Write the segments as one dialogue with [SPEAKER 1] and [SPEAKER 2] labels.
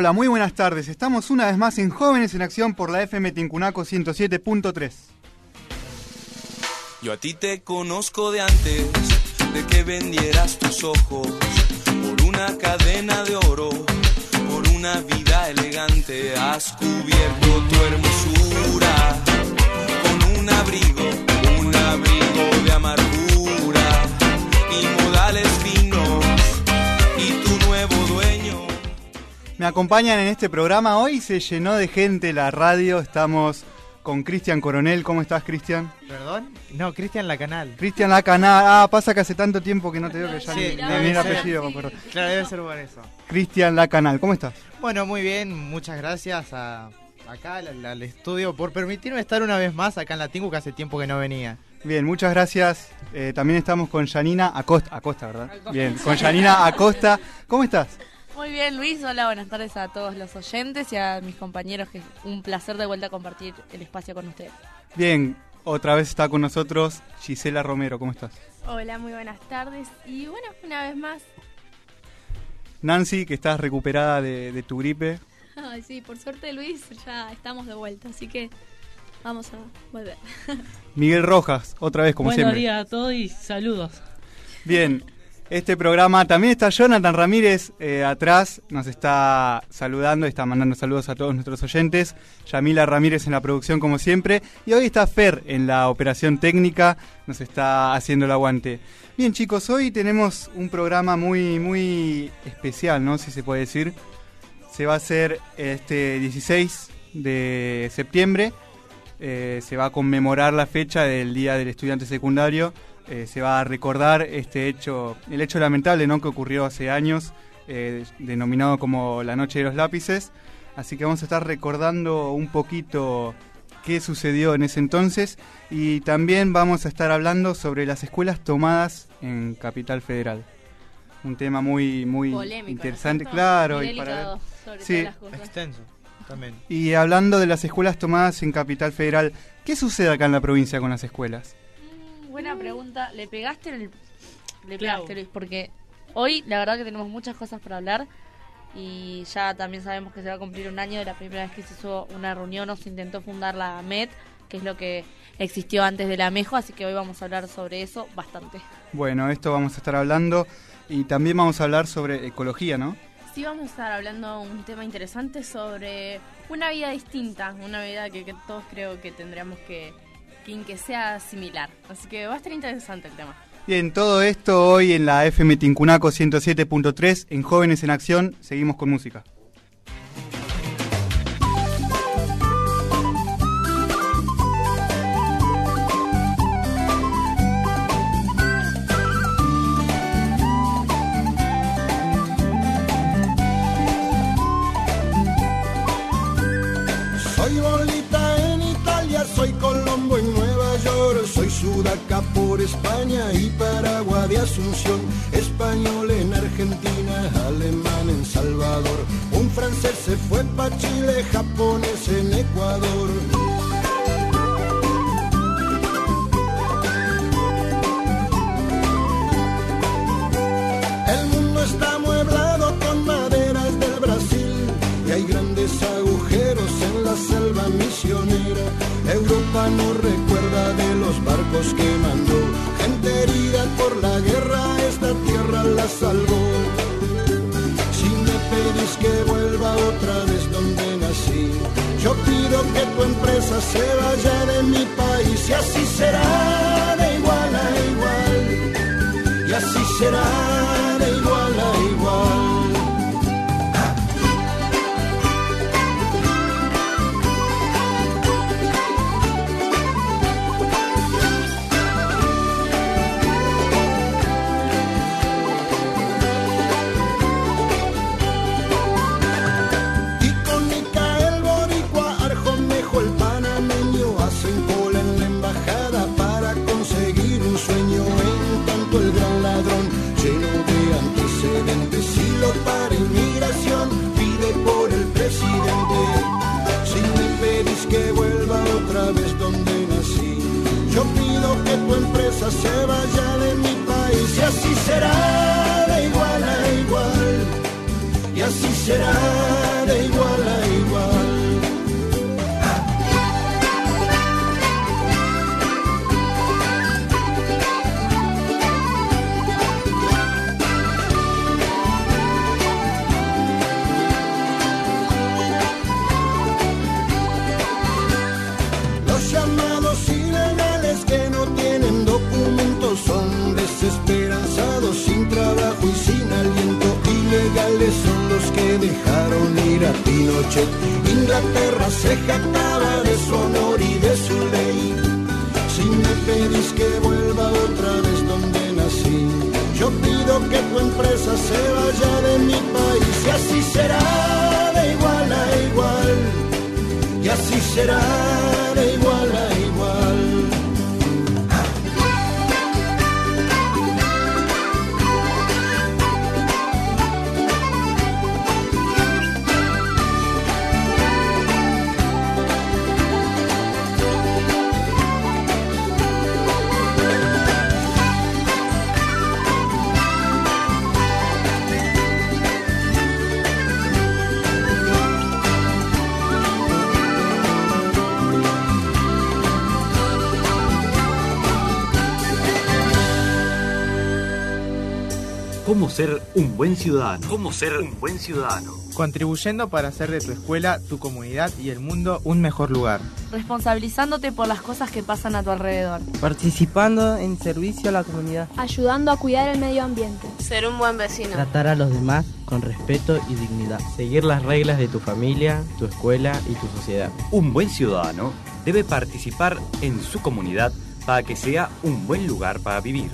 [SPEAKER 1] Hola, muy buenas tardes. Estamos una vez más en Jóvenes en Acción por la FM Tincunaco 107.3.
[SPEAKER 2] Yo a ti te conozco de antes de que vendieras tus ojos por una cadena de oro, por una vida elegante. Has cubierto tu hermosura con un abrigo, un abrigo de amargura
[SPEAKER 1] Me acompañan en este programa. Hoy se llenó de gente la radio. Estamos con Cristian Coronel. ¿Cómo estás, Cristian?
[SPEAKER 3] ¿Perdón? No, Cristian La Canal.
[SPEAKER 1] Cristian La Canal. Ah, pasa que hace tanto tiempo que no te veo que ya
[SPEAKER 3] Sí,
[SPEAKER 1] ni- ni el apellido.
[SPEAKER 3] Claro, debe ser por eso.
[SPEAKER 1] Cristian La Canal, ¿cómo estás?
[SPEAKER 3] Bueno, muy bien, muchas gracias a, acá al, al estudio por permitirme estar una vez más acá en la Tingu que hace tiempo que no venía.
[SPEAKER 1] Bien, muchas gracias. Eh, también estamos con Janina Acosta, Acosta, ¿verdad? Bien, con Janina Acosta. ¿Cómo estás?
[SPEAKER 4] Muy bien, Luis. Hola, buenas tardes a todos los oyentes y a mis compañeros, que es un placer de vuelta compartir el espacio con ustedes.
[SPEAKER 1] Bien, otra vez está con nosotros Gisela Romero, ¿cómo estás?
[SPEAKER 5] Hola, muy buenas tardes. Y bueno, una vez más.
[SPEAKER 1] Nancy, que estás recuperada de, de tu gripe.
[SPEAKER 6] Ay, sí, por suerte Luis, ya estamos de vuelta, así que vamos a volver.
[SPEAKER 1] Miguel Rojas, otra vez como
[SPEAKER 7] Buenos
[SPEAKER 1] siempre.
[SPEAKER 7] días a todos y saludos.
[SPEAKER 1] Bien, este programa también está Jonathan Ramírez eh, atrás, nos está saludando, está mandando saludos a todos nuestros oyentes. Yamila Ramírez en la producción como siempre. Y hoy está Fer en la operación técnica, nos está haciendo el aguante. Bien chicos, hoy tenemos un programa muy, muy especial, ¿no? Si se puede decir. Se va a hacer este 16 de septiembre. Eh, se va a conmemorar la fecha del Día del Estudiante Secundario. Eh, se va a recordar este hecho, el hecho lamentable ¿no? que ocurrió hace años, eh, denominado como la Noche de los Lápices. Así que vamos a estar recordando un poquito qué sucedió en ese entonces y también vamos a estar hablando sobre las escuelas tomadas en Capital Federal. Un tema muy muy
[SPEAKER 6] Polémico.
[SPEAKER 1] interesante, claro.
[SPEAKER 6] Muy
[SPEAKER 1] y para-
[SPEAKER 6] sobre
[SPEAKER 1] Sí.
[SPEAKER 6] todas las cosas.
[SPEAKER 3] Extenso, también.
[SPEAKER 1] y hablando de las escuelas tomadas en Capital Federal, ¿qué sucede acá en la provincia con las escuelas?
[SPEAKER 4] Buena pregunta. ¿Le pegaste en el... Le
[SPEAKER 7] Clavo.
[SPEAKER 4] pegaste, Luis, porque hoy la verdad que tenemos muchas cosas para hablar y ya también sabemos que se va a cumplir un año de la primera vez que se hizo una reunión o se intentó fundar la MED, que es lo que existió antes de la MEJO, así que hoy vamos a hablar sobre eso bastante.
[SPEAKER 1] Bueno, esto vamos a estar hablando y también vamos a hablar sobre ecología, ¿no?
[SPEAKER 5] Sí, vamos a estar hablando un tema interesante sobre una vida distinta, una vida que, que todos creo que tendríamos que, que, que sea similar. Así que va a estar interesante el tema.
[SPEAKER 1] Bien, todo esto hoy en la FM Tincunaco 107.3 en Jóvenes en Acción. Seguimos con música.
[SPEAKER 8] Sudaca por España y Paraguay de Asunción, español en Argentina, alemán en Salvador, un francés se fue pa' Chile, japonés en Ecuador. Pinochet. Inglaterra se jactaba de su honor y de su ley. Si me pedís que vuelva otra vez donde nací, yo pido que tu empresa se vaya de mi país y así será de igual a igual. Y así será
[SPEAKER 7] ser un buen ciudadano? ¿Cómo ser un buen ciudadano?
[SPEAKER 3] Contribuyendo para hacer de tu escuela, tu comunidad y el mundo un mejor lugar.
[SPEAKER 4] Responsabilizándote por las cosas que pasan a tu alrededor.
[SPEAKER 9] Participando en servicio a la comunidad.
[SPEAKER 6] Ayudando a cuidar el medio ambiente.
[SPEAKER 5] Ser un buen vecino.
[SPEAKER 9] Tratar a los demás con respeto y dignidad.
[SPEAKER 10] Seguir las reglas de tu familia, tu escuela y tu sociedad.
[SPEAKER 7] Un buen ciudadano debe participar en su comunidad para que sea un buen lugar para vivir.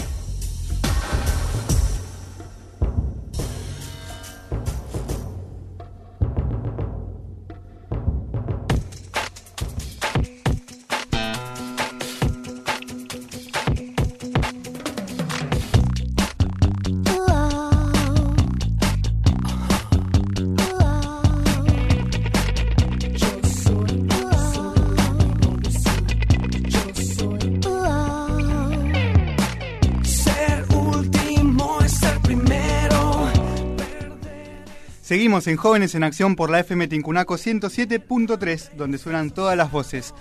[SPEAKER 1] Seguimos en Jóvenes en Acción por la FM Tincunaco 107.3, donde suenan todas las voces.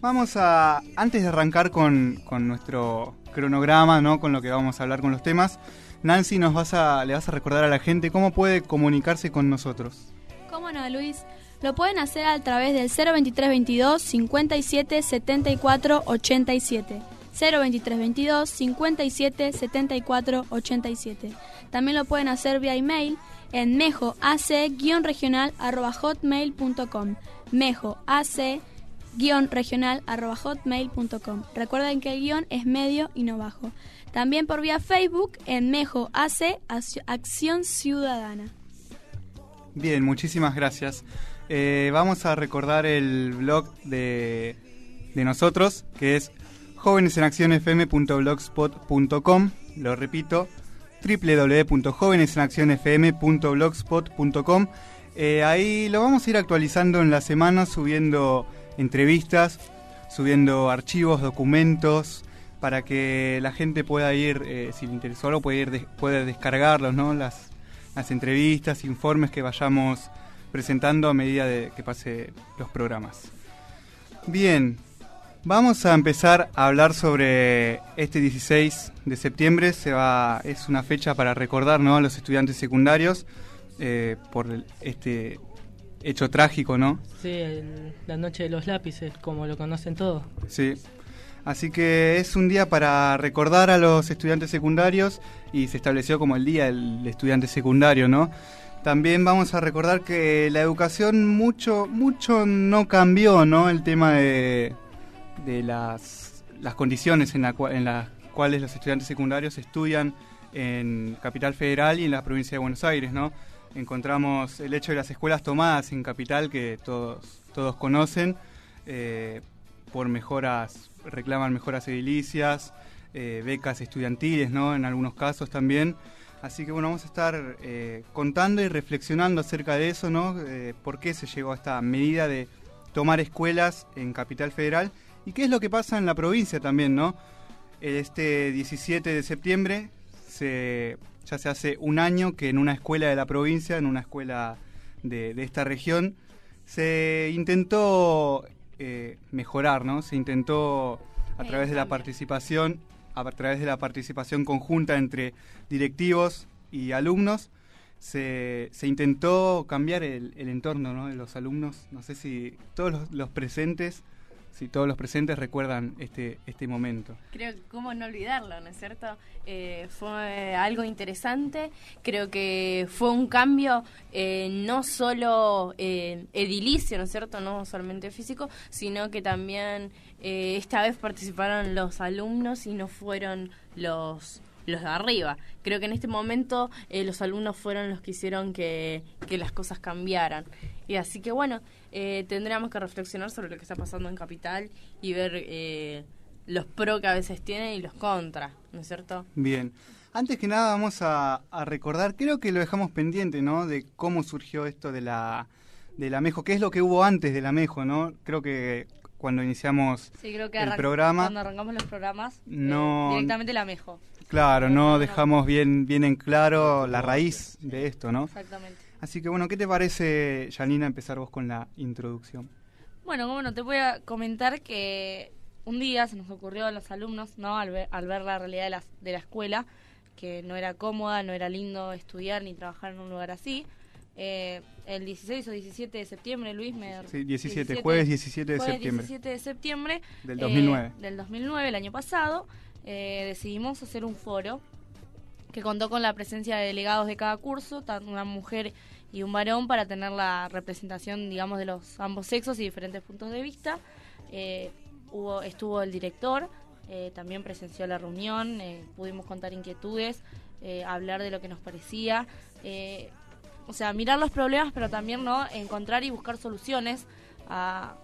[SPEAKER 1] Vamos a, antes de arrancar con, con nuestro cronograma, ¿no? con lo que vamos a hablar con los temas, Nancy, nos vas a, le vas a recordar a la gente cómo puede comunicarse con nosotros.
[SPEAKER 6] ¿Cómo no, Luis? Lo pueden hacer a través del 02322 57 74 87. 02322 57 74 87. También lo pueden hacer vía email en mejoac-regional.hotmail.com mejoac-regional.hotmail.com Recuerden que el guion es medio y no bajo. También por vía Facebook en Mejo AC Acción Ciudadana.
[SPEAKER 1] Bien, muchísimas gracias. Eh, vamos a recordar el blog de, de nosotros, que es jóvenesenaccionfm.blogspot.com. Lo repito, www.jovenesenaccionfm.blogspot.com. Eh, ahí lo vamos a ir actualizando en la semana, subiendo entrevistas, subiendo archivos, documentos, para que la gente pueda ir, eh, si le interesó algo, puede, descargarlos, ¿no? Las, entrevistas, informes que vayamos presentando a medida que pase los programas. Bien, Vamos a empezar a hablar sobre este 16 de septiembre. Se va, es una fecha para recordar ¿no? a los estudiantes secundarios eh, por este hecho trágico, ¿no?
[SPEAKER 11] Sí, el- la noche de los lápices, como lo conocen todos.
[SPEAKER 1] Sí. Así que es un día para recordar a los estudiantes secundarios y se estableció como el día del estudiante secundario, ¿no? También vamos a recordar que la educación mucho mucho no cambió, ¿no? El tema de, de las, las condiciones en, la en las cuales los estudiantes secundarios estudian en Capital Federal y en la provincia de Buenos Aires, ¿no? Encontramos el hecho de las escuelas tomadas en Capital, que todos, todos conocen, eh, por mejoras, reclaman mejoras edilicias, eh, becas estudiantiles, ¿no? En algunos casos también. Así que bueno, vamos a estar eh, contando y reflexionando acerca de eso, ¿no? ¿Por qué se llegó a esta medida de tomar escuelas en Capital Federal? ¿Y qué es lo que pasa en la provincia también, ¿no? Este 17 de septiembre se, ya se hace un año que en una escuela de la provincia, en una escuela de, de esta región, se intentó eh, mejorar, ¿no? Se intentó a través de la participación, a través de la participación conjunta entre directivos y alumnos, se, se intentó cambiar el, el entorno ¿no? de los alumnos. No sé si todos los, los presentes si todos los presentes recuerdan este, este momento.
[SPEAKER 5] Creo que cómo no olvidarlo, ¿no es cierto? Eh, fue algo interesante, creo que fue un cambio eh, no solo eh, edilicio, ¿no es cierto? No solamente físico, sino que también eh, esta vez participaron los alumnos y no fueron los los de arriba. Creo que en este momento eh, los alumnos fueron los que hicieron que, que las cosas cambiaran. Y así que bueno, eh, tendríamos que reflexionar sobre lo que está pasando en Capital y ver eh, los pro que a veces tiene y los contra, ¿no es cierto?
[SPEAKER 1] Bien. Antes que nada vamos a, a recordar, creo que lo dejamos pendiente, ¿no? De cómo surgió esto de la, de la Mejo, qué es lo que hubo antes de la Mejo, ¿no? Creo que cuando iniciamos
[SPEAKER 4] Sí, creo que
[SPEAKER 1] el programa,
[SPEAKER 4] cuando arrancamos los programas, eh,
[SPEAKER 1] No-
[SPEAKER 4] directamente la mejo.
[SPEAKER 1] claro, no dejamos bien, bien en claro la raíz de esto, ¿no?
[SPEAKER 4] Exactamente.
[SPEAKER 1] Así que bueno, ¿qué te parece, Janina, empezar vos con la introducción?
[SPEAKER 4] Bueno, bueno, te voy a comentar que un día se nos ocurrió a los alumnos, ¿no? Al ver, al ver la realidad de la, de la escuela, que no era cómoda, no era lindo estudiar ni trabajar en un lugar así. Eh, el 16 o 17 de septiembre, Luis, me...
[SPEAKER 1] Sí, 17, jueves 17 de
[SPEAKER 4] jueves
[SPEAKER 1] septiembre.
[SPEAKER 4] 17 de septiembre.
[SPEAKER 1] Del
[SPEAKER 4] eh,
[SPEAKER 1] 2009.
[SPEAKER 4] del 2009, el año pasado, eh, decidimos hacer un foro que contó con la presencia de delegados de cada curso, una mujer y un varón, para tener la representación, digamos, de los ambos sexos y diferentes puntos de vista. Eh, hubo, estuvo el director, eh, también presenció la reunión, eh, pudimos contar inquietudes, hablar de lo que nos parecía, o sea, mirar los problemas, pero también no encontrar y buscar soluciones a-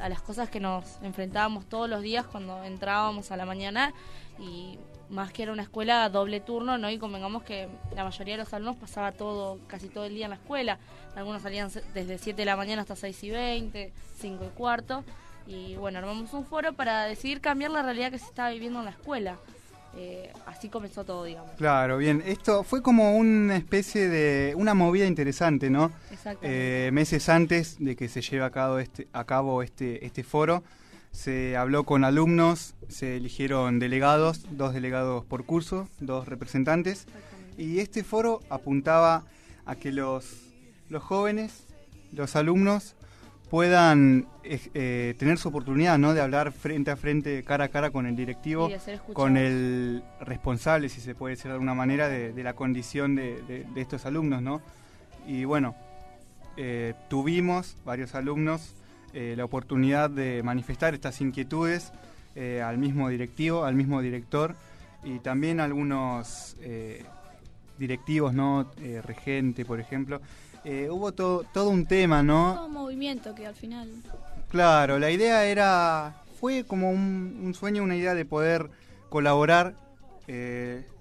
[SPEAKER 4] a las cosas que nos enfrentábamos todos los días cuando entrábamos a la mañana y más que era una escuela doble turno, ¿no? Y convengamos que la mayoría de los alumnos pasaba todo, casi todo el día en la escuela. Algunos salían desde 7 de la mañana hasta 6 y 20, 5 y cuarto. Y bueno, armamos un foro para decidir cambiar la realidad que se estaba viviendo en la escuela. Eh, así comenzó todo, digamos.
[SPEAKER 1] Claro, bien. Esto fue como una especie de una movida interesante, ¿no?
[SPEAKER 4] Exactamente.
[SPEAKER 1] Eh, meses antes de que se lleve a cabo este, a cabo este, este foro, se habló con alumnos, se eligieron delegados, dos delegados por curso, dos representantes, y este foro apuntaba a que los, los jóvenes, los alumnos, puedan eh, eh, tener su oportunidad ¿no? de hablar frente a frente, cara a cara con el directivo, con el responsable, si se puede decir de alguna manera, de, de la condición de, de- de estos alumnos. ¿no? Y bueno, eh, tuvimos varios alumnos eh, la oportunidad de manifestar estas inquietudes eh, al mismo directivo, al mismo director y también algunos eh, directivos, ¿no? Regente, por ejemplo. Hubo todo, todo un tema, ¿no?
[SPEAKER 6] Todo un movimiento que al final...
[SPEAKER 1] Claro, la idea era, fue como un, un sueño, una idea de poder colaborar,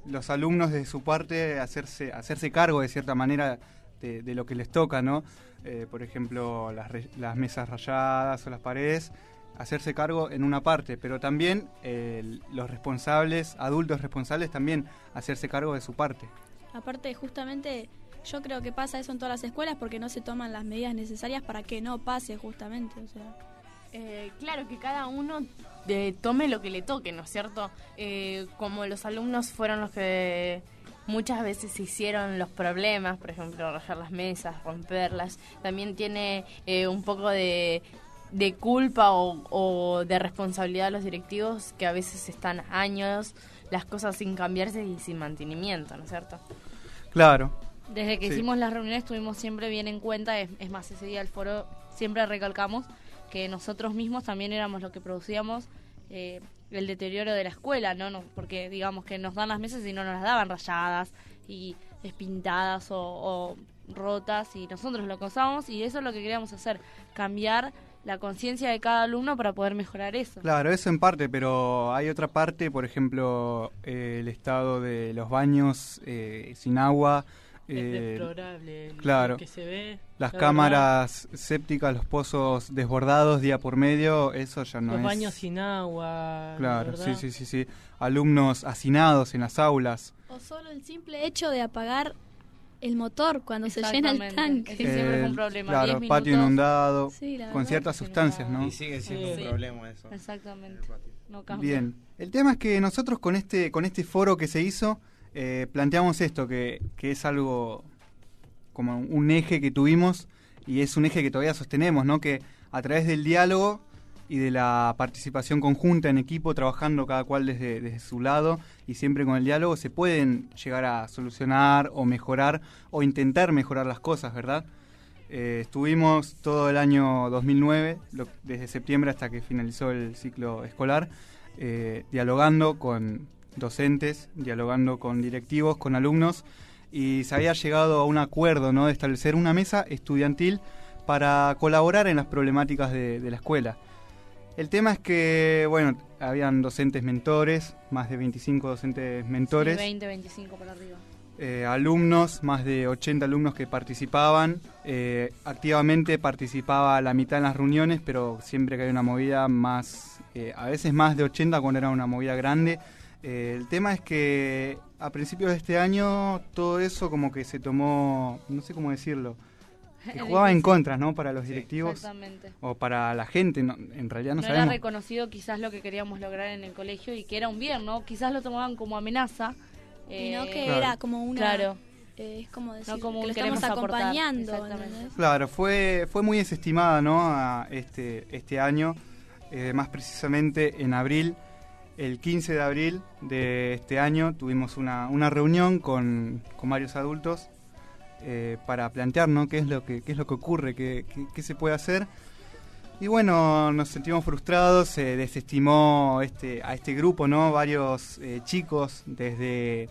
[SPEAKER 1] los alumnos de su parte, hacerse, hacerse cargo de cierta manera de, de lo que les toca, ¿no? Eh, por ejemplo, las, re- las mesas rayadas o las paredes, hacerse cargo en una parte, pero también eh, los responsables, adultos responsables, también hacerse cargo de su parte.
[SPEAKER 6] Aparte, justamente, yo creo que pasa eso en todas las escuelas porque no se toman las medidas necesarias para que no pase, justamente. O sea,
[SPEAKER 5] Eh, claro, que cada uno de- tome lo que le toque, ¿no es cierto? Eh, como los alumnos fueron los que muchas veces hicieron los problemas, por ejemplo, rayar las mesas, romperlas, también tiene eh, un poco de, de culpa o, o de responsabilidad los directivos que a veces están años las cosas sin cambiarse y sin mantenimiento, ¿no es cierto?
[SPEAKER 1] Claro.
[SPEAKER 4] Desde que
[SPEAKER 1] Sí.
[SPEAKER 4] hicimos las reuniones tuvimos siempre bien en cuenta, es, es más, ese día del foro siempre recalcamos que nosotros mismos también éramos los que producíamos eh, el deterioro de la escuela, ¿no? no Porque digamos que nos dan las mesas y no nos las daban rayadas y despintadas o, rotas y nosotros lo causábamos y eso es lo que queríamos hacer, cambiar la conciencia de cada alumno para poder mejorar eso.
[SPEAKER 1] Claro, eso en parte, pero hay otra parte, por ejemplo, eh, el estado de los baños eh, sin agua.
[SPEAKER 11] Es
[SPEAKER 1] eh,
[SPEAKER 11] deplorable
[SPEAKER 1] claro.
[SPEAKER 11] lo que se ve,
[SPEAKER 1] Las
[SPEAKER 11] la
[SPEAKER 1] cámaras sépticas, los pozos desbordados día por medio, eso ya no
[SPEAKER 11] Los
[SPEAKER 1] es.
[SPEAKER 11] baños sin agua.
[SPEAKER 1] Claro, sí, sí, sí, sí. Alumnos hacinados en las aulas.
[SPEAKER 6] o solo el simple hecho de apagar el motor cuando se llena el tanque.
[SPEAKER 4] Ese siempre fue un
[SPEAKER 1] El-
[SPEAKER 4] problema.
[SPEAKER 1] Claro,
[SPEAKER 4] 10
[SPEAKER 1] patio
[SPEAKER 4] minutos.
[SPEAKER 1] inundado,
[SPEAKER 6] Sí, la
[SPEAKER 1] con ciertas sustancias, ¿no?
[SPEAKER 3] Y sigue siendo
[SPEAKER 4] Sí.
[SPEAKER 3] un problema eso.
[SPEAKER 4] Exactamente. No.
[SPEAKER 1] Bien. El tema es que nosotros con este, con este foro que se hizo, eh, planteamos esto, que, que es algo como un eje que tuvimos y es un eje que todavía sostenemos, ¿no? Que a través del diálogo y de la participación conjunta en equipo, trabajando cada cual desde, su lado y siempre con el diálogo, se pueden llegar a solucionar o mejorar o intentar mejorar las cosas, ¿verdad? Eh, estuvimos todo el año 2009, lo- desde septiembre hasta que finalizó el ciclo escolar, eh, dialogando con docentes, dialogando con directivos, con alumnos, y se había llegado a un acuerdo ¿no? de establecer una mesa estudiantil para colaborar en las problemáticas de, de la escuela. El tema es que, bueno, habían docentes mentores, más de 25 docentes mentores.
[SPEAKER 4] Sí, 20, 25 para arriba.
[SPEAKER 1] Eh, alumnos, más de 80 alumnos que participaban. Eh, activamente participaba la mitad en las reuniones, pero siempre que hay una movida más, eh, a veces más de 80 cuando era una movida grande. Eh, el tema es que a principios de este año todo eso como que se tomó, no sé cómo decirlo, que jugaba en contra, ¿no? Para los directivos
[SPEAKER 4] Exactamente.
[SPEAKER 1] o para la gente, no, en realidad no,
[SPEAKER 4] no era
[SPEAKER 1] sabemos.
[SPEAKER 4] reconocido quizás lo que queríamos lograr en el colegio y que era un bien, ¿no? Quizás lo tomaban como amenaza.
[SPEAKER 6] Y no
[SPEAKER 4] eh,
[SPEAKER 6] que
[SPEAKER 1] Claro.
[SPEAKER 6] era como una...
[SPEAKER 4] Claro.
[SPEAKER 6] eh, es como decir,
[SPEAKER 4] como
[SPEAKER 6] que lo
[SPEAKER 4] queremos
[SPEAKER 6] estamos acompañando.
[SPEAKER 4] exactamente.
[SPEAKER 1] Claro, fue, fue muy desestimada ¿no? a este, este año, eh, más precisamente en abril, el 15 de abril de este año tuvimos una, reunión con, varios adultos eh, para plantear ¿no? qué, es lo que, es lo que ocurre, qué se puede hacer. Y bueno, nos sentimos frustrados, se desestimó este, a este grupo, ¿no? Varios eh, chicos desde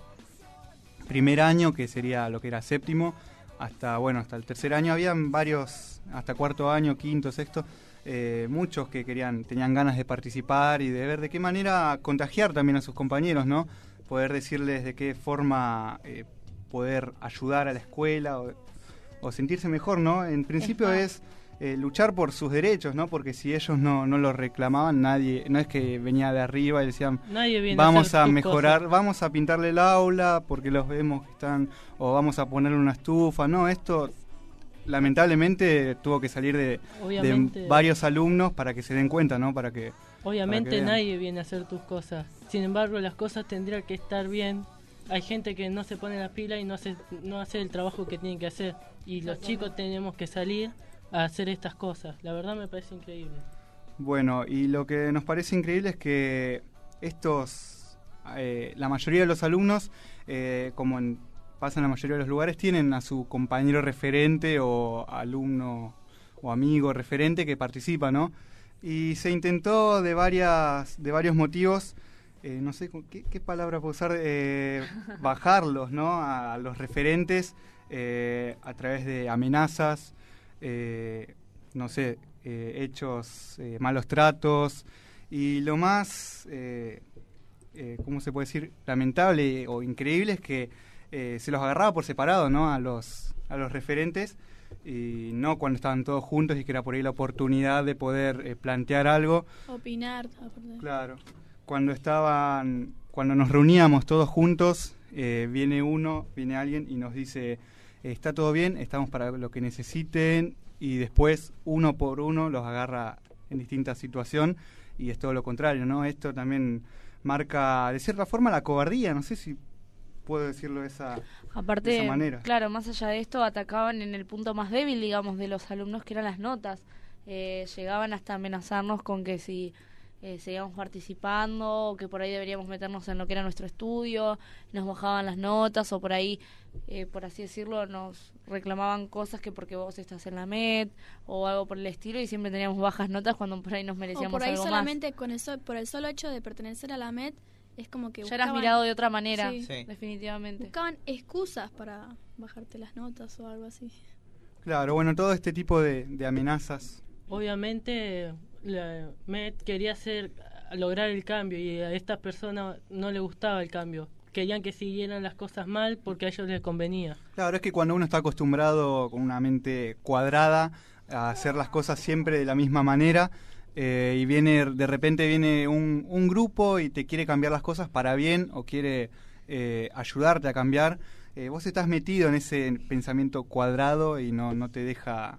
[SPEAKER 1] primer año, que sería lo que era séptimo, hasta bueno hasta el tercer año habían varios hasta cuarto año quinto sexto eh, muchos que querían tenían ganas de participar y de ver de qué manera contagiar también a sus compañeros no poder decirles de qué forma eh, poder ayudar a la escuela o, o sentirse mejor no en principio es eh, luchar por sus derechos no porque si ellos no no lo reclamaban nadie no es que venía de arriba y decían
[SPEAKER 11] Nadie
[SPEAKER 1] vamos a mejorar, vamos a pintarle el aula porque los vemos que están, o vamos a ponerle una estufa. No, esto lamentablemente tuvo que salir de, varios alumnos para que se den cuenta, ¿no? Para que
[SPEAKER 11] Obviamente nadie viene a hacer tus cosas. Sin embargo, las cosas tendrían que estar bien. Hay gente que no se pone la pila y no hace, no hace el trabajo que tiene que hacer. Y los chicos tenemos que salir a hacer estas cosas. La verdad me parece increíble.
[SPEAKER 1] Bueno, y lo que nos parece increíble es que estos, eh, la mayoría de los alumnos, eh, como en- pasa en la mayoría de los lugares, tienen a su compañero referente o alumno o amigo referente que participa, ¿no? Y se intentó de varias, de varios motivos, eh, no sé qué, qué palabra puedo usar, eh, bajarlos, ¿no? A, a los referentes eh, a través de amenazas, no sé, hechos, malos tratos y lo más, ¿cómo se puede decir? Lamentable o increíble es que eh, se los agarraba por separado, ¿no? A los, a los referentes y no cuando estaban todos juntos y que era por ahí la oportunidad de poder eh, plantear algo.
[SPEAKER 6] Opinar.
[SPEAKER 1] Claro. Cuando estaban, cuando nos reuníamos todos juntos, eh, viene uno, viene alguien y nos dice, está todo bien, estamos para lo que necesiten y después uno por uno los agarra en distinta situación y es todo lo contrario, ¿no? Esto también marca de cierta forma la cobardía, no sé si puedo decirlo de esa, de esa manera.
[SPEAKER 4] claro, más allá de esto, atacaban en el punto más débil, digamos, de los alumnos, que eran las notas. Eh, llegaban hasta amenazarnos con que si eh, seguíamos participando, o que por ahí deberíamos meternos en lo que era nuestro estudio, nos bajaban las notas, o por ahí, eh, por así decirlo, nos reclamaban cosas que porque vos estás en la MED, o algo por el estilo, y siempre teníamos bajas notas cuando por ahí nos
[SPEAKER 6] O
[SPEAKER 4] merecíamos
[SPEAKER 6] por ahí
[SPEAKER 4] algo más.
[SPEAKER 6] solamente con eso, por el solo hecho de pertenecer a la MED, es como que
[SPEAKER 4] Ya eras
[SPEAKER 6] buscaban-
[SPEAKER 4] mirado de otra manera,
[SPEAKER 6] Sí.
[SPEAKER 3] Sí.
[SPEAKER 4] definitivamente.
[SPEAKER 6] Buscaban excusas para bajarte las notas o algo así.
[SPEAKER 1] Claro, bueno, todo este tipo de, de amenazas.
[SPEAKER 11] Obviamente, la MED quería hacer, lograr el cambio y a estas personas no les gustaba el cambio. Querían que siguieran las cosas mal porque a ellos les convenía.
[SPEAKER 1] Claro, es que cuando uno está acostumbrado con una mente cuadrada a hacer las cosas siempre de la misma manera eh, y viene de repente viene un, un grupo y te quiere cambiar las cosas para bien o quiere eh, ayudarte a cambiar, eh, vos estás metido en ese pensamiento cuadrado y no, no te deja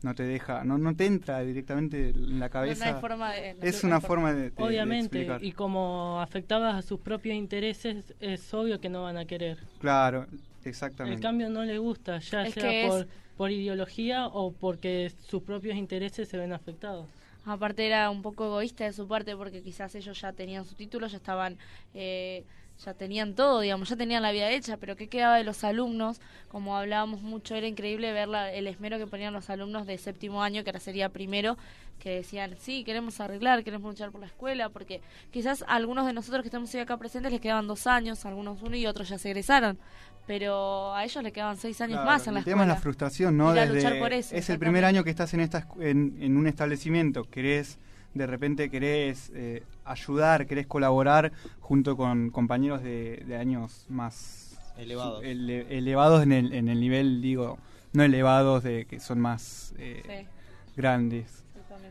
[SPEAKER 1] no te deja no, no te entra directamente en la cabeza.
[SPEAKER 4] no hay forma de- no
[SPEAKER 1] es una
[SPEAKER 4] forma.
[SPEAKER 1] forma de,
[SPEAKER 11] Obviamente,
[SPEAKER 1] explicar.
[SPEAKER 11] y como afectabas a sus propios intereses, es obvio que no van a querer.
[SPEAKER 1] Claro,
[SPEAKER 11] El
[SPEAKER 1] exactamente.
[SPEAKER 11] cambio no les gusta, ya
[SPEAKER 4] Es
[SPEAKER 11] sea
[SPEAKER 4] es-
[SPEAKER 11] por, por ideología o porque sus propios intereses se ven afectados.
[SPEAKER 4] Aparte era un poco egoísta de su parte porque quizás ellos ya tenían su título, ya estaban, eh, ya tenían todo, digamos, ya tenían la vida hecha, pero ¿qué quedaba de los alumnos? Como hablábamos mucho, era increíble ver la- el esmero que ponían los alumnos de séptimo año, que ahora sería primero, que decían, sí, queremos arreglar, queremos luchar por la escuela, porque quizás algunos de nosotros que estamos hoy acá presentes les quedaban dos años, algunos uno y otros ya se egresaron, pero a ellos les quedaban seis años
[SPEAKER 1] Claro,
[SPEAKER 4] más en la
[SPEAKER 1] el tema es
[SPEAKER 4] escuela.
[SPEAKER 1] la frustración, ¿no? Desde-
[SPEAKER 4] luchar por eso,
[SPEAKER 1] es el primer año que estás en, esta, escu- en, en un establecimiento, querés, de repente querés eh, ayudar, querés colaborar junto con compañeros de, de años más
[SPEAKER 3] Elevados.
[SPEAKER 1] ele- elevados en el, en el nivel, digo, no elevados de que son más eh, grandes.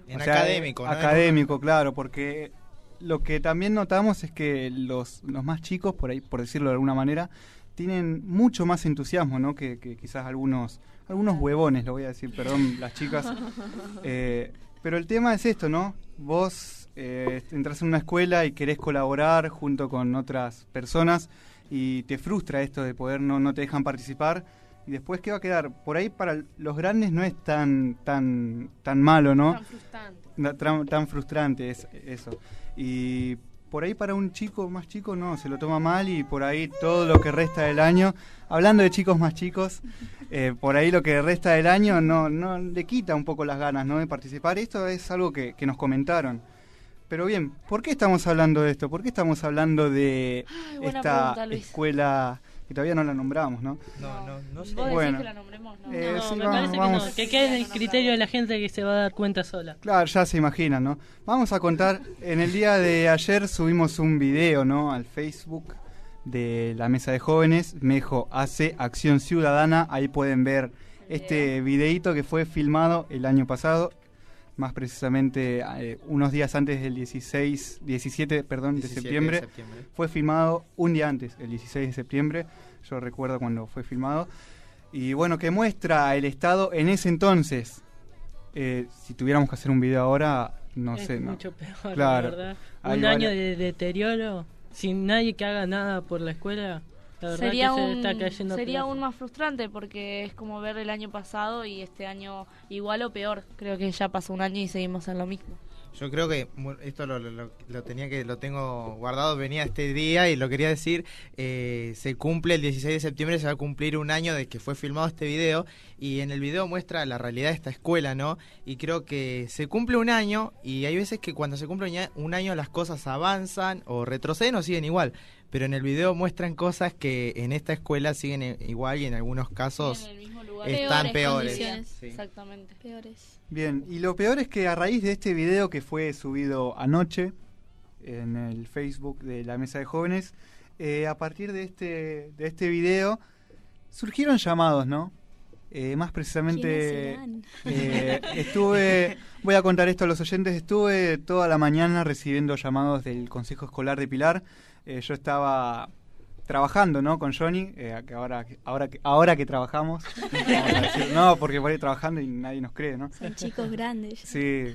[SPEAKER 3] En
[SPEAKER 1] O sea,
[SPEAKER 3] académico, ¿no?
[SPEAKER 1] Académico, claro, porque lo que también notamos es que los, los más chicos, por ahí, por decirlo de alguna manera, tienen mucho más entusiasmo, ¿no? Que, que quizás algunos, algunos huevones, lo voy a decir, perdón, las chicas. Eh, pero el tema es esto, ¿no? Vos eh, entras en una escuela y querés colaborar junto con otras personas y te frustra esto de poder no, no te dejan participar y después qué va a quedar por ahí para los grandes no es tan tan tan malo no
[SPEAKER 5] Tan frustrante.
[SPEAKER 1] Tran- tan frustrante es eso y por ahí para un chico más chico no se lo toma mal y por ahí todo lo que resta del año hablando de chicos más chicos eh, por ahí lo que resta del año no no le quita un poco las ganas no de participar. Esto es algo que, que nos comentaron. Pero bien, ¿por qué estamos hablando de esto? ¿Por qué estamos hablando de
[SPEAKER 4] Ay,
[SPEAKER 1] esta
[SPEAKER 4] pregunta,
[SPEAKER 1] escuela que todavía no la nombramos, ¿no?
[SPEAKER 3] No, no, no sé.
[SPEAKER 4] Vos decís
[SPEAKER 1] Bueno.
[SPEAKER 4] que la nombremos, ¿no?
[SPEAKER 1] Eh,
[SPEAKER 11] No,
[SPEAKER 1] sí,
[SPEAKER 11] me
[SPEAKER 1] vamos-
[SPEAKER 11] parece que
[SPEAKER 1] vamos.
[SPEAKER 11] no, que quede en el criterio de la gente que se va a dar cuenta sola.
[SPEAKER 1] Claro, ya se imaginan, ¿no? Vamos a contar, en el día de ayer subimos un video, ¿no? Al Facebook de la Mesa de Jóvenes, Mejo hace Acción Ciudadana, ahí pueden ver este videíto que fue filmado el año pasado, más precisamente eh, unos días antes del 16, 17, perdón,
[SPEAKER 3] 17
[SPEAKER 1] de
[SPEAKER 3] de
[SPEAKER 1] septiembre. Fue filmado un día antes, el 16 de septiembre, yo recuerdo cuando fue filmado. Y bueno, que muestra el estado en ese entonces. Eh, si tuviéramos que hacer un video ahora, no
[SPEAKER 11] es
[SPEAKER 1] sé, ¿no?
[SPEAKER 11] mucho peor,
[SPEAKER 1] Claro.
[SPEAKER 11] la verdad.
[SPEAKER 1] Hay
[SPEAKER 11] Un año de deterioro, sin nadie que haga nada por la escuela, la verdad
[SPEAKER 4] sería
[SPEAKER 11] que se
[SPEAKER 4] un,
[SPEAKER 11] está cayendo a
[SPEAKER 4] sería aún más frustrante porque es como ver el año pasado y este año igual o peor. Creo que ya pasó un año y seguimos en lo mismo.
[SPEAKER 3] Yo creo que esto lo, lo- lo- lo tenía que lo tengo guardado, venía este día y lo quería decir. eh, se cumple el 16 de septiembre, se va a cumplir un año de que fue filmado este video y en el video muestra la realidad de esta escuela, ¿no? Y creo que se cumple un año y hay veces que cuando se cumple un año- un año las cosas avanzan o retroceden o siguen igual. Pero en el video muestran cosas que en esta escuela siguen eh, igual y en algunos casos
[SPEAKER 4] en el mismo lugar.
[SPEAKER 3] están peores. Sí.
[SPEAKER 4] Exactamente.
[SPEAKER 6] Peores.
[SPEAKER 1] Bien, y lo peor es que a raíz de este video que fue subido anoche en el Facebook de la Mesa de Jóvenes, eh, a partir de este, de este video surgieron llamados, ¿no? Eh, más precisamente
[SPEAKER 6] ¿Quiénes
[SPEAKER 1] eh, estuve, voy a contar esto a los oyentes, estuve toda la mañana recibiendo llamados del Consejo Escolar de Pilar. Eh, yo estaba trabajando, ¿no? Con Johnny, eh, que ahora, que- ahora, que, ahora que trabajamos. vamos a decir, no, porque voy trabajando y nadie nos cree, ¿no?
[SPEAKER 6] Son chicos grandes.
[SPEAKER 1] Sí,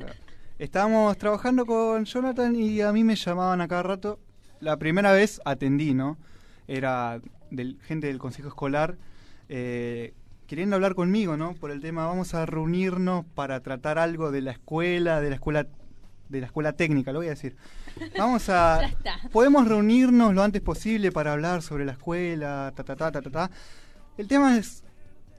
[SPEAKER 1] estábamos trabajando con Jonathan y a mí me llamaban a cada rato. La primera vez atendí, ¿no? Era del, gente del consejo escolar eh, queriendo hablar conmigo, ¿no? Por el tema, vamos a reunirnos para tratar algo de la escuela, de la escuela de la escuela técnica, lo voy a decir. Vamos a
[SPEAKER 5] Ya está.
[SPEAKER 1] podemos reunirnos lo antes posible para hablar sobre la escuela, ta ta ta ta ta. ta. El tema es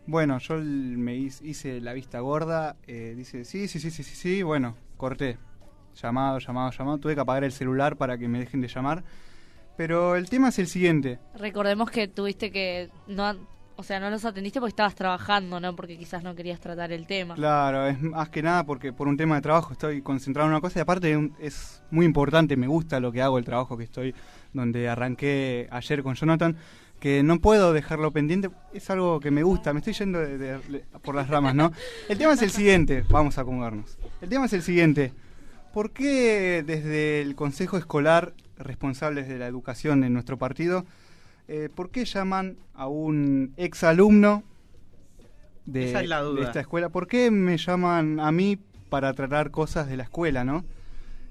[SPEAKER 1] bueno, yo me hice, hice la vista gorda, eh, dice, sí, sí, sí, sí, sí, sí, bueno, corté. Llamado, llamado, llamado, tuve que apagar el celular para que me dejen de llamar. Pero el tema es el siguiente.
[SPEAKER 4] Recordemos que tuviste que no, o sea, no los atendiste porque estabas trabajando, no porque quizás no querías tratar el tema.
[SPEAKER 1] Claro, es más que nada porque por un tema de trabajo estoy concentrado en una cosa y aparte es muy importante, me gusta lo que hago, el trabajo que estoy, donde arranqué ayer con Jonathan, que no puedo dejarlo pendiente, es algo que me gusta, me estoy yendo de- de- por las ramas, ¿no? El tema es el siguiente, vamos a acomodarnos. El tema es el siguiente, ¿por qué desde el Consejo Escolar, responsables de la educación en nuestro partido, eh, ¿por qué llaman a un exalumno de,
[SPEAKER 3] Esa es la duda.
[SPEAKER 1] de esta escuela? ¿Por qué me llaman a mí para tratar cosas de la escuela, no?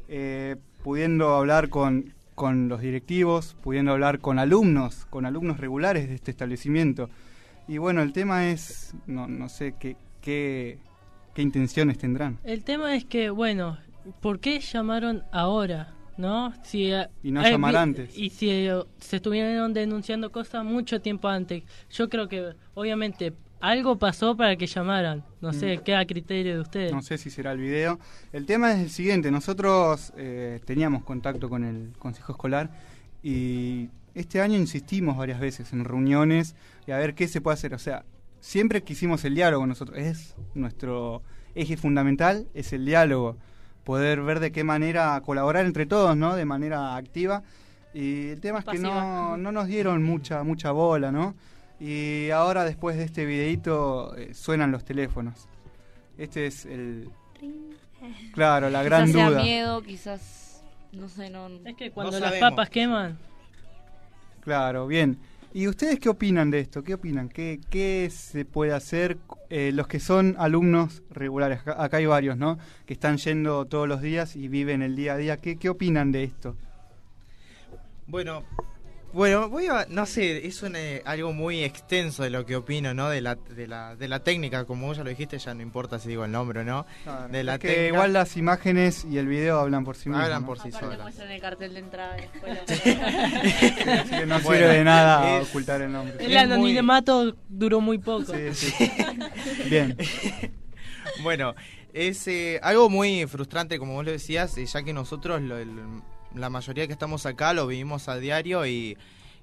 [SPEAKER 1] Eh, pudiendo hablar con, con los directivos, pudiendo hablar con alumnos, con alumnos regulares de este establecimiento. Y bueno, el tema es, no, no sé qué, qué, qué intenciones tendrán.
[SPEAKER 11] El tema es que, bueno, ¿por qué llamaron ahora? ¿No? Si, eh,
[SPEAKER 1] Y no
[SPEAKER 11] hay
[SPEAKER 1] llamar antes.
[SPEAKER 11] Y si eh, se estuvieron denunciando cosas mucho tiempo antes. Yo creo que, obviamente, algo pasó para que llamaran. No sé,
[SPEAKER 1] Mm.
[SPEAKER 11] queda a criterio de ustedes.
[SPEAKER 1] No sé si será el video. El tema es el siguiente. Nosotros eh, teníamos contacto con el Consejo Escolar y este año insistimos varias veces en reuniones y a ver qué se puede hacer. O sea, siempre quisimos el diálogo nosotros. Es nuestro eje fundamental, es el diálogo. Poder ver de qué manera colaborar entre todos, ¿no? De manera activa. Y el tema es que no, no nos dieron mucha, mucha bola, ¿no? Y ahora después de este videito eh, suenan los teléfonos. Este es el... Claro, la gran
[SPEAKER 4] quizás sea
[SPEAKER 1] duda.
[SPEAKER 4] miedo, quizás. No sé, no.
[SPEAKER 11] Es que cuando
[SPEAKER 3] No
[SPEAKER 11] las
[SPEAKER 3] sabemos.
[SPEAKER 11] papas queman,
[SPEAKER 1] Claro, bien. ¿Y ustedes qué opinan de esto? ¿Qué opinan? ¿Qué, qué se puede hacer eh, los que son alumnos regulares? Acá, hay varios, ¿no? Que están yendo todos los días y viven el día a día. ¿Qué, qué opinan de esto?
[SPEAKER 3] Bueno, bueno, voy a, no sé, es un, eh, algo muy extenso de lo que opino, ¿no? De la, de la, de la técnica, como vos ya lo dijiste, ya no importa si digo el nombre o no. de la
[SPEAKER 1] Es que
[SPEAKER 3] técnica.
[SPEAKER 1] igual las imágenes y el video hablan por sí mismos.
[SPEAKER 3] Hablan
[SPEAKER 1] ¿no?
[SPEAKER 3] por sí
[SPEAKER 4] Aparte
[SPEAKER 3] solas.
[SPEAKER 4] muestran el cartel de entrada de la escuela.
[SPEAKER 1] Así que no
[SPEAKER 3] Bueno,
[SPEAKER 1] sirve de nada
[SPEAKER 3] es-
[SPEAKER 1] ocultar el nombre.
[SPEAKER 11] el
[SPEAKER 3] Es muy-
[SPEAKER 11] anonimato duró muy poco.
[SPEAKER 1] Sí, sí. Bien.
[SPEAKER 3] Bueno, es eh, algo muy frustrante, como vos lo decías, eh, ya que nosotros, lo- el- la mayoría que estamos acá, lo vivimos a diario y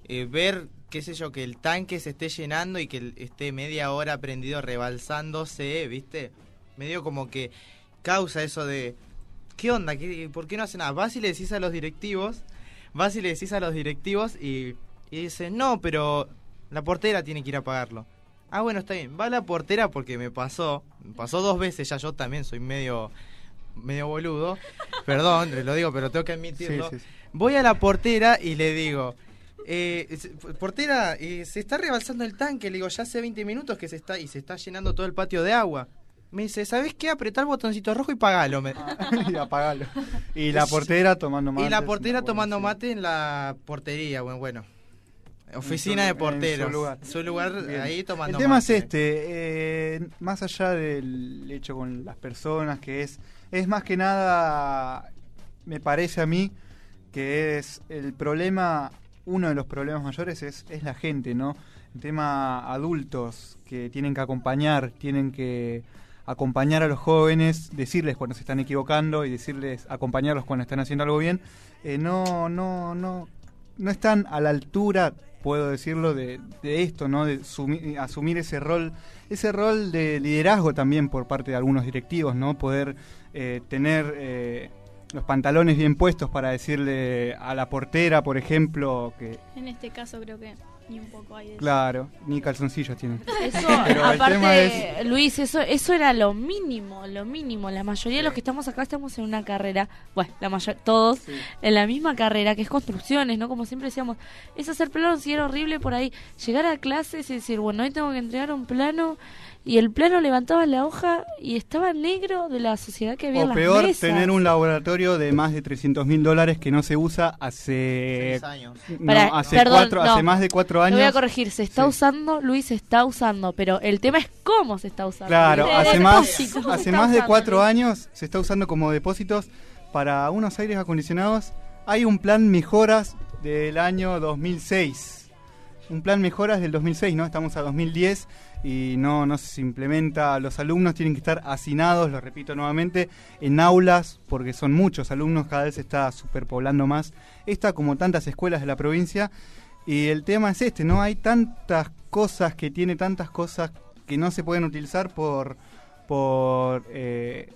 [SPEAKER 3] eh, ver, qué sé yo, que el tanque se esté llenando y que esté media hora prendido rebalsándose, ¿viste? Medio como que causa eso de, ¿qué onda? ¿Qué, ¿Por qué no hace nada? Vas y le decís a los directivos, vas y le decís a los directivos y, y dicen, no, pero la portera tiene que ir a pagarlo. Ah, bueno, está bien. Va la portera porque me pasó. Pasó dos veces ya. Yo también soy medio medio boludo. Perdón, lo digo, pero tengo que admitirlo.
[SPEAKER 1] Sí, sí, sí.
[SPEAKER 3] Voy a la portera y le digo, eh, portera, eh, se está rebalsando el tanque. Le digo, ya hace 20 minutos que se está y se está llenando todo el patio de agua. Me dice, ¿sabes qué? Apretar el botoncito rojo y pagalo. me-
[SPEAKER 1] y apagalo. Y la portera tomando mate.
[SPEAKER 3] y la portera tomando mate en la portería. Bueno, bueno. Oficina de porteros.
[SPEAKER 1] su lugar.
[SPEAKER 3] Su lugar
[SPEAKER 1] Bien.
[SPEAKER 3] ahí tomando
[SPEAKER 1] El tema
[SPEAKER 3] mate.
[SPEAKER 1] es este, eh, más allá del hecho con las personas, que es, es más que nada, me parece a mí, que es el problema, uno de los problemas mayores es, es la gente, ¿no? El tema adultos que tienen que acompañar, tienen que acompañar a los jóvenes, decirles cuando se están equivocando y decirles, acompañarlos cuando están haciendo algo bien, eh, no, no, no, no están a la altura, puedo decirlo, de, de esto, ¿no? De sumi- asumir ese rol, ese rol de liderazgo también por parte de algunos directivos, ¿no? Poder eh, tener eh, los pantalones bien puestos para decirle a la portera, por ejemplo, que
[SPEAKER 6] En este caso creo que ni un poco hay de eso.
[SPEAKER 1] claro, ni calzoncillos tiene.
[SPEAKER 4] Eso,
[SPEAKER 1] Pero el tema
[SPEAKER 4] aparte,
[SPEAKER 1] es-
[SPEAKER 4] Luis, eso, eso era lo mínimo, lo mínimo. La mayoría de los que estamos acá estamos en una carrera, bueno, la mayor, todos en la misma carrera, que es construcciones, ¿no? Como siempre decíamos, es hacer planos y era horrible por ahí. Llegar a clases y decir, bueno, hoy tengo que entregar un plano y el plano levantaba la hoja y estaba negro de la sociedad que había en
[SPEAKER 1] O
[SPEAKER 4] las
[SPEAKER 1] peor,
[SPEAKER 4] mesas.
[SPEAKER 1] tener un laboratorio de más de 300 mil dólares que no se usa hace...
[SPEAKER 3] Seis años.
[SPEAKER 1] No, hace,
[SPEAKER 4] perdón,
[SPEAKER 1] cuatro,
[SPEAKER 4] no.
[SPEAKER 1] hace más de cuatro años.
[SPEAKER 4] Lo voy a corregir, se está
[SPEAKER 1] Sí.
[SPEAKER 4] usando, Luis se está usando, pero el tema es cómo se está usando.
[SPEAKER 1] Claro,
[SPEAKER 4] De
[SPEAKER 1] hace más, hace más de cuatro
[SPEAKER 4] Luis.
[SPEAKER 1] años se está usando como depósitos para unos aires acondicionados. Hay un plan mejoras del año 2006. Un plan mejoras del 2006, ¿no? Estamos a 2010 y no, no se implementa. Los alumnos tienen que estar hacinados, lo repito nuevamente, en aulas, porque son muchos alumnos, cada vez se está superpoblando más. Esta, como tantas escuelas de la provincia. Y el tema es este, ¿no? Hay tantas cosas que tiene tantas cosas que no se pueden utilizar por por eh,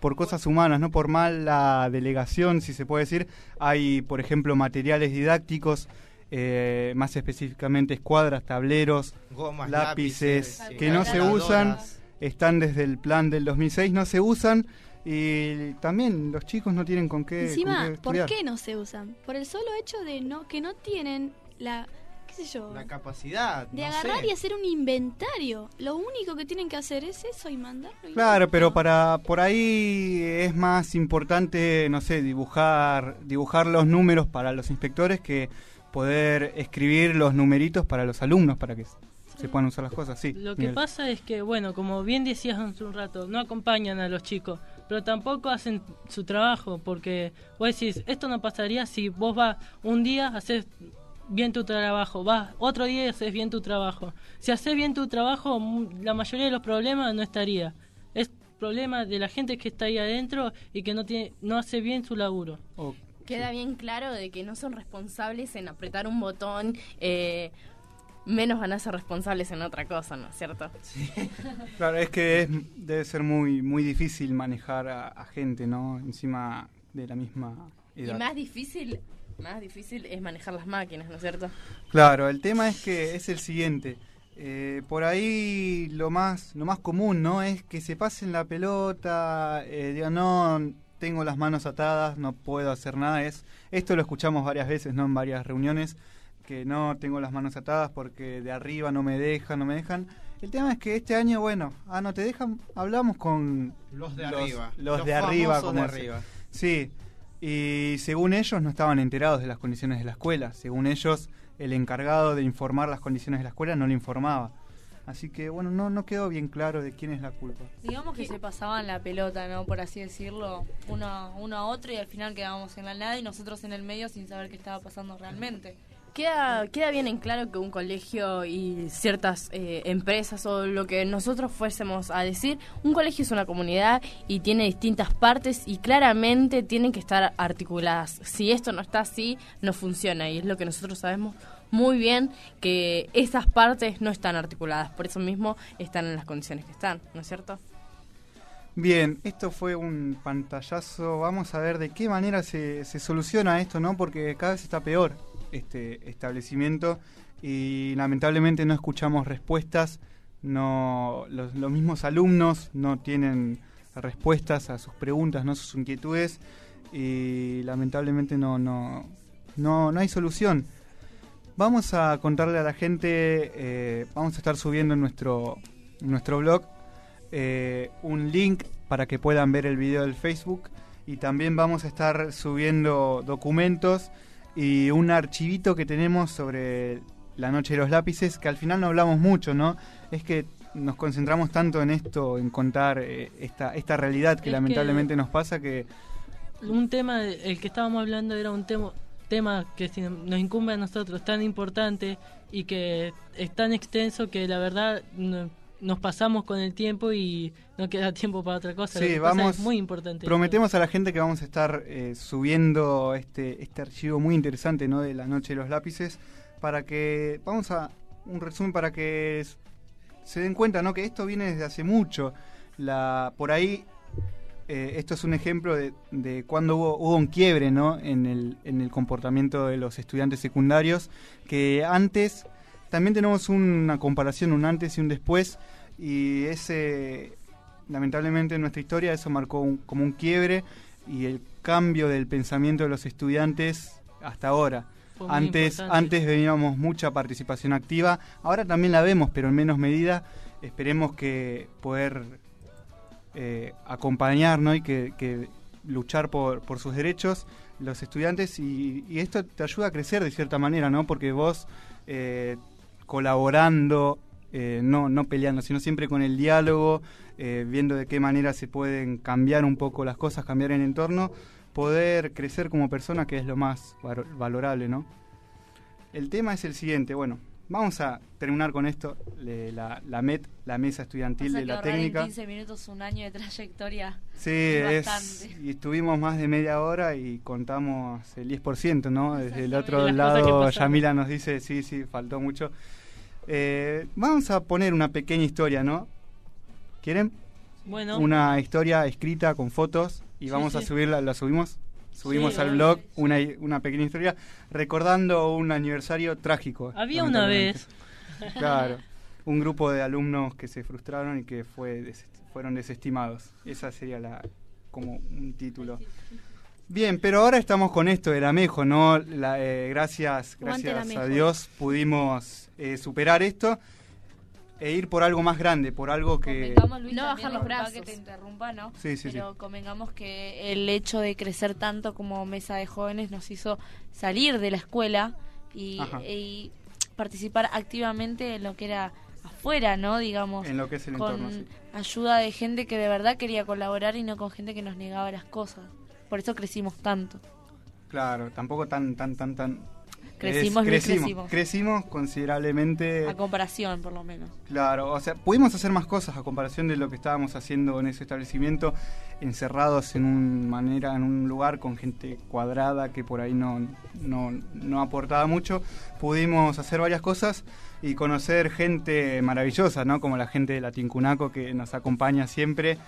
[SPEAKER 1] por cosas humanas, no por mala delegación, si se puede decir. Hay, por ejemplo, materiales didácticos, eh, más específicamente escuadras, tableros,
[SPEAKER 3] Gomas,
[SPEAKER 1] lápices,
[SPEAKER 3] lápices,
[SPEAKER 1] que no se usan, están desde el plan del 2006, no se usan. Y también los chicos no tienen con qué, con
[SPEAKER 6] Encima,
[SPEAKER 1] qué
[SPEAKER 6] ¿por qué no se usan? Por el solo hecho de no que no tienen la, qué sé yo,
[SPEAKER 3] La capacidad.
[SPEAKER 6] de
[SPEAKER 3] no
[SPEAKER 6] agarrar
[SPEAKER 3] sé.
[SPEAKER 6] y hacer un inventario. Lo único que tienen que hacer es eso y mandarlo. y
[SPEAKER 1] Claro, pero para por ahí es más importante, no sé, dibujar dibujar los números para los inspectores que poder escribir los numeritos para los alumnos para que se puedan usar las cosas. Sí.
[SPEAKER 11] Lo que
[SPEAKER 1] Miguel.
[SPEAKER 11] pasa es que, bueno, como bien decías hace un rato, no acompañan a los chicos. pero tampoco hacen su trabajo, porque vos decís, esto no pasaría si vos vas un día, haces bien tu trabajo, vas otro día y haces bien tu trabajo. Si haces bien tu trabajo, la mayoría de los problemas no estaría. Es problema de la gente que está ahí adentro y que no tiene no hace bien su laburo.
[SPEAKER 5] Queda bien claro de que no son responsables en apretar un botón, eh, menos van a ser responsables en otra cosa, ¿no es cierto?
[SPEAKER 1] Claro, es que es, debe ser muy muy difícil manejar a, a gente, ¿no? Encima de la misma
[SPEAKER 5] Y
[SPEAKER 1] edad.
[SPEAKER 5] más difícil, más difícil es manejar las máquinas, ¿no es cierto?
[SPEAKER 1] Claro, el tema es que es el siguiente. Eh, por ahí lo más lo más común, ¿no? Es que se pasen la pelota, eh, digan, no, tengo las manos atadas, no puedo hacer nada. Es Esto lo escuchamos varias veces, ¿no? En varias reuniones, que no tengo las manos atadas porque de arriba no me dejan, no me dejan. El tema es que este año, bueno, ah, no te dejan, hablamos con
[SPEAKER 3] Los de arriba,
[SPEAKER 1] Los,
[SPEAKER 3] los
[SPEAKER 1] de arriba, como
[SPEAKER 3] de arriba.
[SPEAKER 1] Sí, y según ellos no estaban enterados de las condiciones de la escuela. Según ellos, el encargado de informar las condiciones de la escuela no le informaba. Así que, bueno, no, no quedó bien claro de quién es la culpa.
[SPEAKER 4] Digamos que se pasaban la pelota, ¿no? Por así decirlo, uno, uno a otro y al final quedábamos en la nada y nosotros en el medio sin saber qué estaba pasando realmente.
[SPEAKER 5] Queda, queda bien en claro que un colegio y ciertas eh, empresas o lo que nosotros fuésemos a decir, un colegio es una comunidad y tiene distintas partes y claramente tienen que estar articuladas. Si esto no está así, no funciona y es lo que nosotros sabemos muy bien que esas partes no están articuladas, por eso mismo están en las condiciones que están, ¿no es cierto?
[SPEAKER 1] Bien, esto fue un pantallazo. Vamos a ver de qué manera se, se soluciona esto, ¿no? Porque cada vez está peor este establecimiento y lamentablemente no escuchamos respuestas. No, los, mismos alumnos no tienen respuestas a sus preguntas, no sus inquietudes y lamentablemente no, no, no, no hay solución. Vamos a contarle a la gente, eh, vamos a estar subiendo en nuestro, en nuestro blog eh, un link para que puedan ver el video del Facebook y también vamos a estar subiendo documentos y un archivito que tenemos sobre la noche de los lápices que al final no hablamos mucho, ¿no? Es que nos concentramos tanto en esto, en contar eh, esta, esta realidad que
[SPEAKER 11] Es que-
[SPEAKER 1] lamentablemente nos pasa que
[SPEAKER 11] un tema, el que estábamos hablando era un tema, tema que nos incumbe a nosotros tan importante y que es tan extenso que la verdad no- nos pasamos con el tiempo y no queda tiempo para otra cosa.
[SPEAKER 1] Sí, vamos.
[SPEAKER 11] es muy importante.
[SPEAKER 1] Prometemos a la gente que vamos a estar eh, subiendo este, este archivo muy interesante, ¿no? De la noche de los lápices, para que vamos a un resumen para que se den cuenta, ¿no? Que esto viene desde hace mucho. La por ahí eh, esto es un ejemplo de, de cuando hubo, hubo un quiebre, ¿no? En el, en el comportamiento de los estudiantes secundarios, que antes también tenemos una comparación, un antes y un después, y ese, lamentablemente en nuestra historia, eso marcó un- como un quiebre y el cambio del pensamiento de los estudiantes hasta ahora.
[SPEAKER 11] Fue
[SPEAKER 1] Antes, antes veíamos mucha participación activa, ahora también la vemos, pero en menos medida. Esperemos que poder eh, y que, luchar por, sus derechos los estudiantes y, esto te ayuda a crecer de cierta manera, ¿no? Porque vos eh, colaborando, eh, no, no peleando, sino siempre con el diálogo, eh, viendo de qué manera se pueden cambiar un poco las cosas, cambiar el entorno, poder crecer como persona, que es lo más valo- valorable, ¿no? El tema es el siguiente, bueno, vamos a terminar con esto, le- la, la MET, la Mesa Estudiantil de la Técnica.
[SPEAKER 4] en 15 minutos un año de trayectoria
[SPEAKER 1] Sí,
[SPEAKER 4] es
[SPEAKER 1] y estuvimos más de media hora y contamos el 10%, ¿no? Desde el otro lado. Yamila nos dice, sí, sí, faltó mucho. Eh, vamos a poner una pequeña historia, ¿no? ¿Quieren?
[SPEAKER 11] Bueno.
[SPEAKER 1] Una historia escrita con fotos y
[SPEAKER 11] Sí,
[SPEAKER 1] vamos a subirla, la subimos. Subimos
[SPEAKER 11] Sí,
[SPEAKER 1] al blog una, una pequeña historia recordando un aniversario trágico.
[SPEAKER 11] Había una vez.
[SPEAKER 1] Claro. Un grupo de alumnos que se frustraron y que fue des- fueron desestimados. Esa sería la como un título. Bien, pero ahora estamos con esto del Amejo, ¿no? La, eh, gracias gracias a. Dios pudimos eh, superar esto e ir por algo más grande, por algo que...
[SPEAKER 4] Luis,
[SPEAKER 5] No bajar los brazos.
[SPEAKER 4] que te interrumpa, ¿no?
[SPEAKER 1] Sí, sí,
[SPEAKER 4] Pero convengamos que el hecho de crecer tanto como mesa de jóvenes nos hizo salir de la escuela y participar activamente en lo que era afuera, ¿no? Digamos,
[SPEAKER 1] En lo que es el
[SPEAKER 4] con
[SPEAKER 1] entorno, sí.
[SPEAKER 4] ayuda de gente que de verdad quería colaborar y no con gente que nos negaba las cosas. Por eso crecimos tanto.
[SPEAKER 1] Claro, tampoco tan, tan, tan, tan...
[SPEAKER 4] Crecimos,
[SPEAKER 1] es-
[SPEAKER 4] muy
[SPEAKER 1] crecimos,
[SPEAKER 4] crecimos.
[SPEAKER 1] crecimos considerablemente...
[SPEAKER 4] A comparación, por lo menos.
[SPEAKER 1] Claro, o sea, pudimos hacer más cosas a comparación de lo que estábamos haciendo en ese establecimiento, encerrados en un manera, en un lugar con gente cuadrada que por ahí no, no, no aportaba mucho. Pudimos hacer varias cosas y conocer gente maravillosa, ¿no? Como la gente de la Tincunaco que nos acompaña siempre.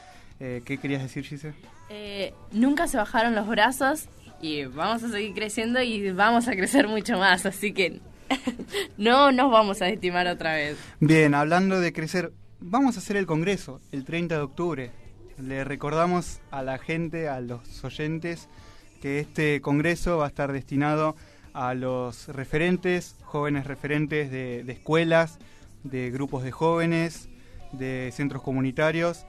[SPEAKER 1] Eh, ¿Qué querías decir, Gise?
[SPEAKER 5] Eh, nunca se bajaron los brazos y vamos a seguir creciendo y vamos a crecer mucho más, así que no nos vamos a estimar otra vez.
[SPEAKER 1] Bien, hablando de crecer, vamos a hacer el congreso el 30 de octubre. Le recordamos a la gente, a los oyentes, que este congreso va a estar destinado a los referentes, jóvenes referentes de, de escuelas, de grupos de jóvenes, de centros comunitarios.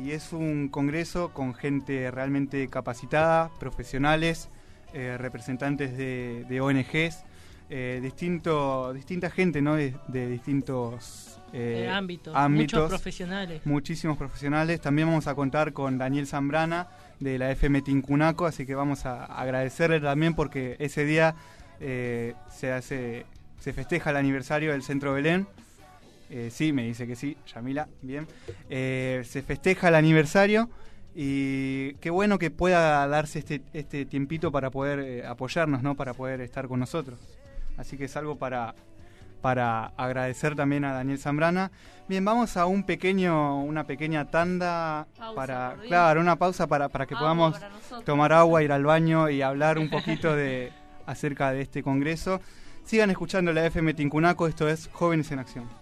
[SPEAKER 1] Y es un congreso con gente realmente capacitada, profesionales, eh, representantes de, de ONGs, eh, distinto, distinta gente, ¿no? De, de distintos eh,
[SPEAKER 11] ámbitos,
[SPEAKER 1] ámbitos,
[SPEAKER 11] muchos profesionales.
[SPEAKER 1] Muchísimos profesionales. También vamos a contar con Daniel Zambrana de la FM Tincunaco, así que vamos a agradecerle también porque ese día se hace, se festeja el aniversario del Centro Belén. Eh, sí, me dice que sí, Yamila, bien. Eh, se festeja el aniversario y qué bueno que pueda darse este, este tiempito para poder eh, apoyarnos, ¿no? Para poder estar con nosotros. Así que es algo para, para agradecer también a Daniel Zambrana. Bien, vamos a un pequeño, una pequeña tanda
[SPEAKER 4] Pausa,
[SPEAKER 1] para, claro, una pausa para, para que
[SPEAKER 4] Agua
[SPEAKER 1] podamos
[SPEAKER 4] para
[SPEAKER 1] tomar agua, ir al baño y hablar un poquito de acerca de este congreso. Sigan escuchando la FM Tincunaco, esto es Jóvenes en Acción.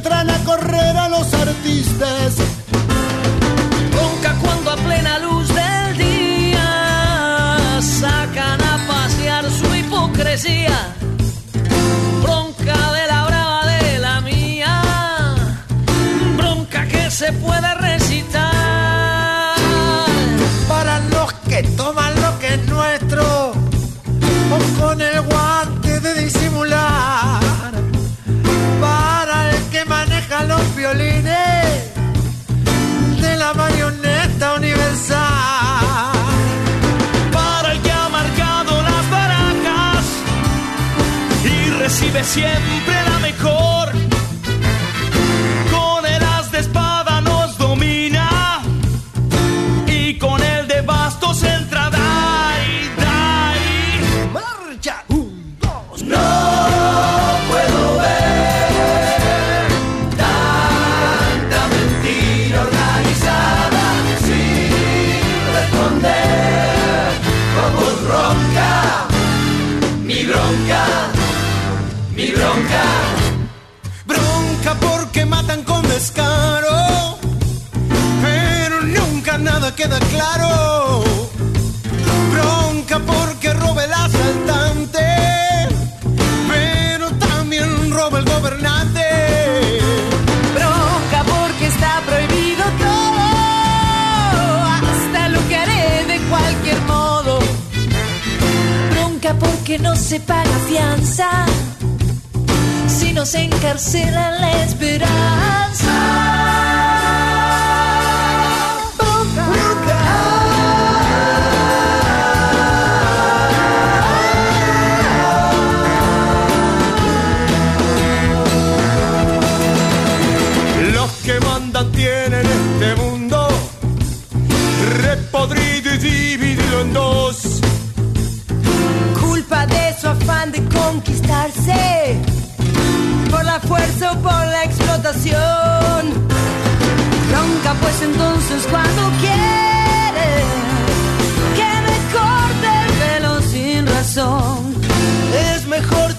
[SPEAKER 8] entran a correr a los artistas.
[SPEAKER 12] Bronca cuando a plena luz del día sacan a pasear su hipocresía. Bronca de la brava de la mía. Bronca que se puede recitar.
[SPEAKER 3] Para los que toman lo que es nuestro, o con el guante de disimular.
[SPEAKER 12] Recibe siempre la mejor.
[SPEAKER 13] Se paga fianza, si nos encarcela la esperanza.
[SPEAKER 12] Por la fuerza o por la explotación. Bronca pues entonces cuando quiere que me corte el pelo sin razón.
[SPEAKER 3] Es mejor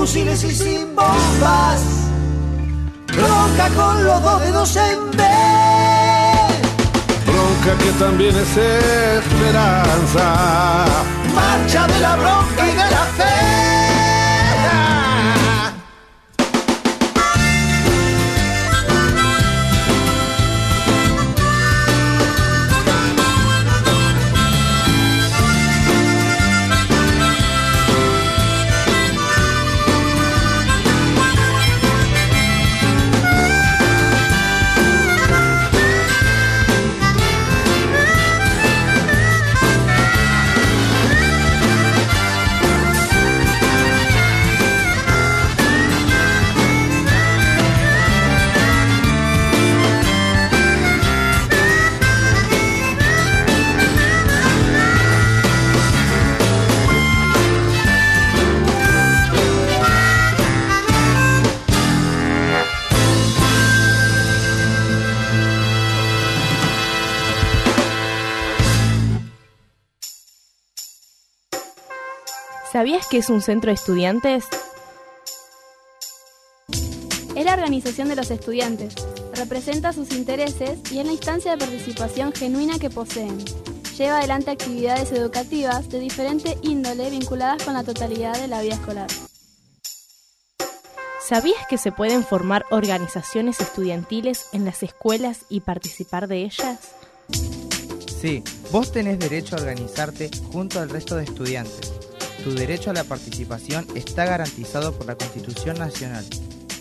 [SPEAKER 13] fusiles y sin bombas. Bronca con los dos dedos en B.
[SPEAKER 8] Bronca que también es esperanza.
[SPEAKER 13] Marcha de la bronca y de la fe.
[SPEAKER 5] ¿Sabías que es un centro de estudiantes?
[SPEAKER 6] Es la organización de los estudiantes, representa sus intereses y es la instancia de participación genuina que poseen. Lleva adelante actividades educativas de diferente índole vinculadas con la totalidad de la vida escolar.
[SPEAKER 5] ¿Sabías que se pueden formar organizaciones estudiantiles en las escuelas y participar de ellas?
[SPEAKER 3] Sí, vos tenés derecho a organizarte junto al resto de estudiantes. Tu derecho a la participación está garantizado por la Constitución Nacional,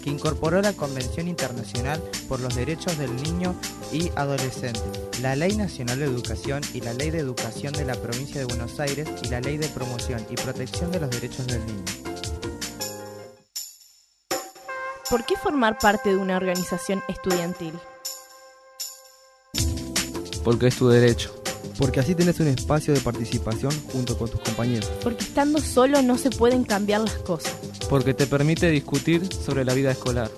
[SPEAKER 3] que incorporó la Convención Internacional por los Derechos del Niño y Adolescente, la Ley Nacional de Educación y la Ley de Educación de la Provincia de Buenos Aires y la Ley de Promoción y Protección de los Derechos del Niño.
[SPEAKER 5] ¿Por qué formar parte de una organización estudiantil?
[SPEAKER 10] Porque es tu derecho.
[SPEAKER 9] Porque así tenés un espacio de participación junto con tus compañeros.
[SPEAKER 5] Porque estando solo no se pueden cambiar las cosas.
[SPEAKER 10] Porque te permite discutir sobre la vida escolar.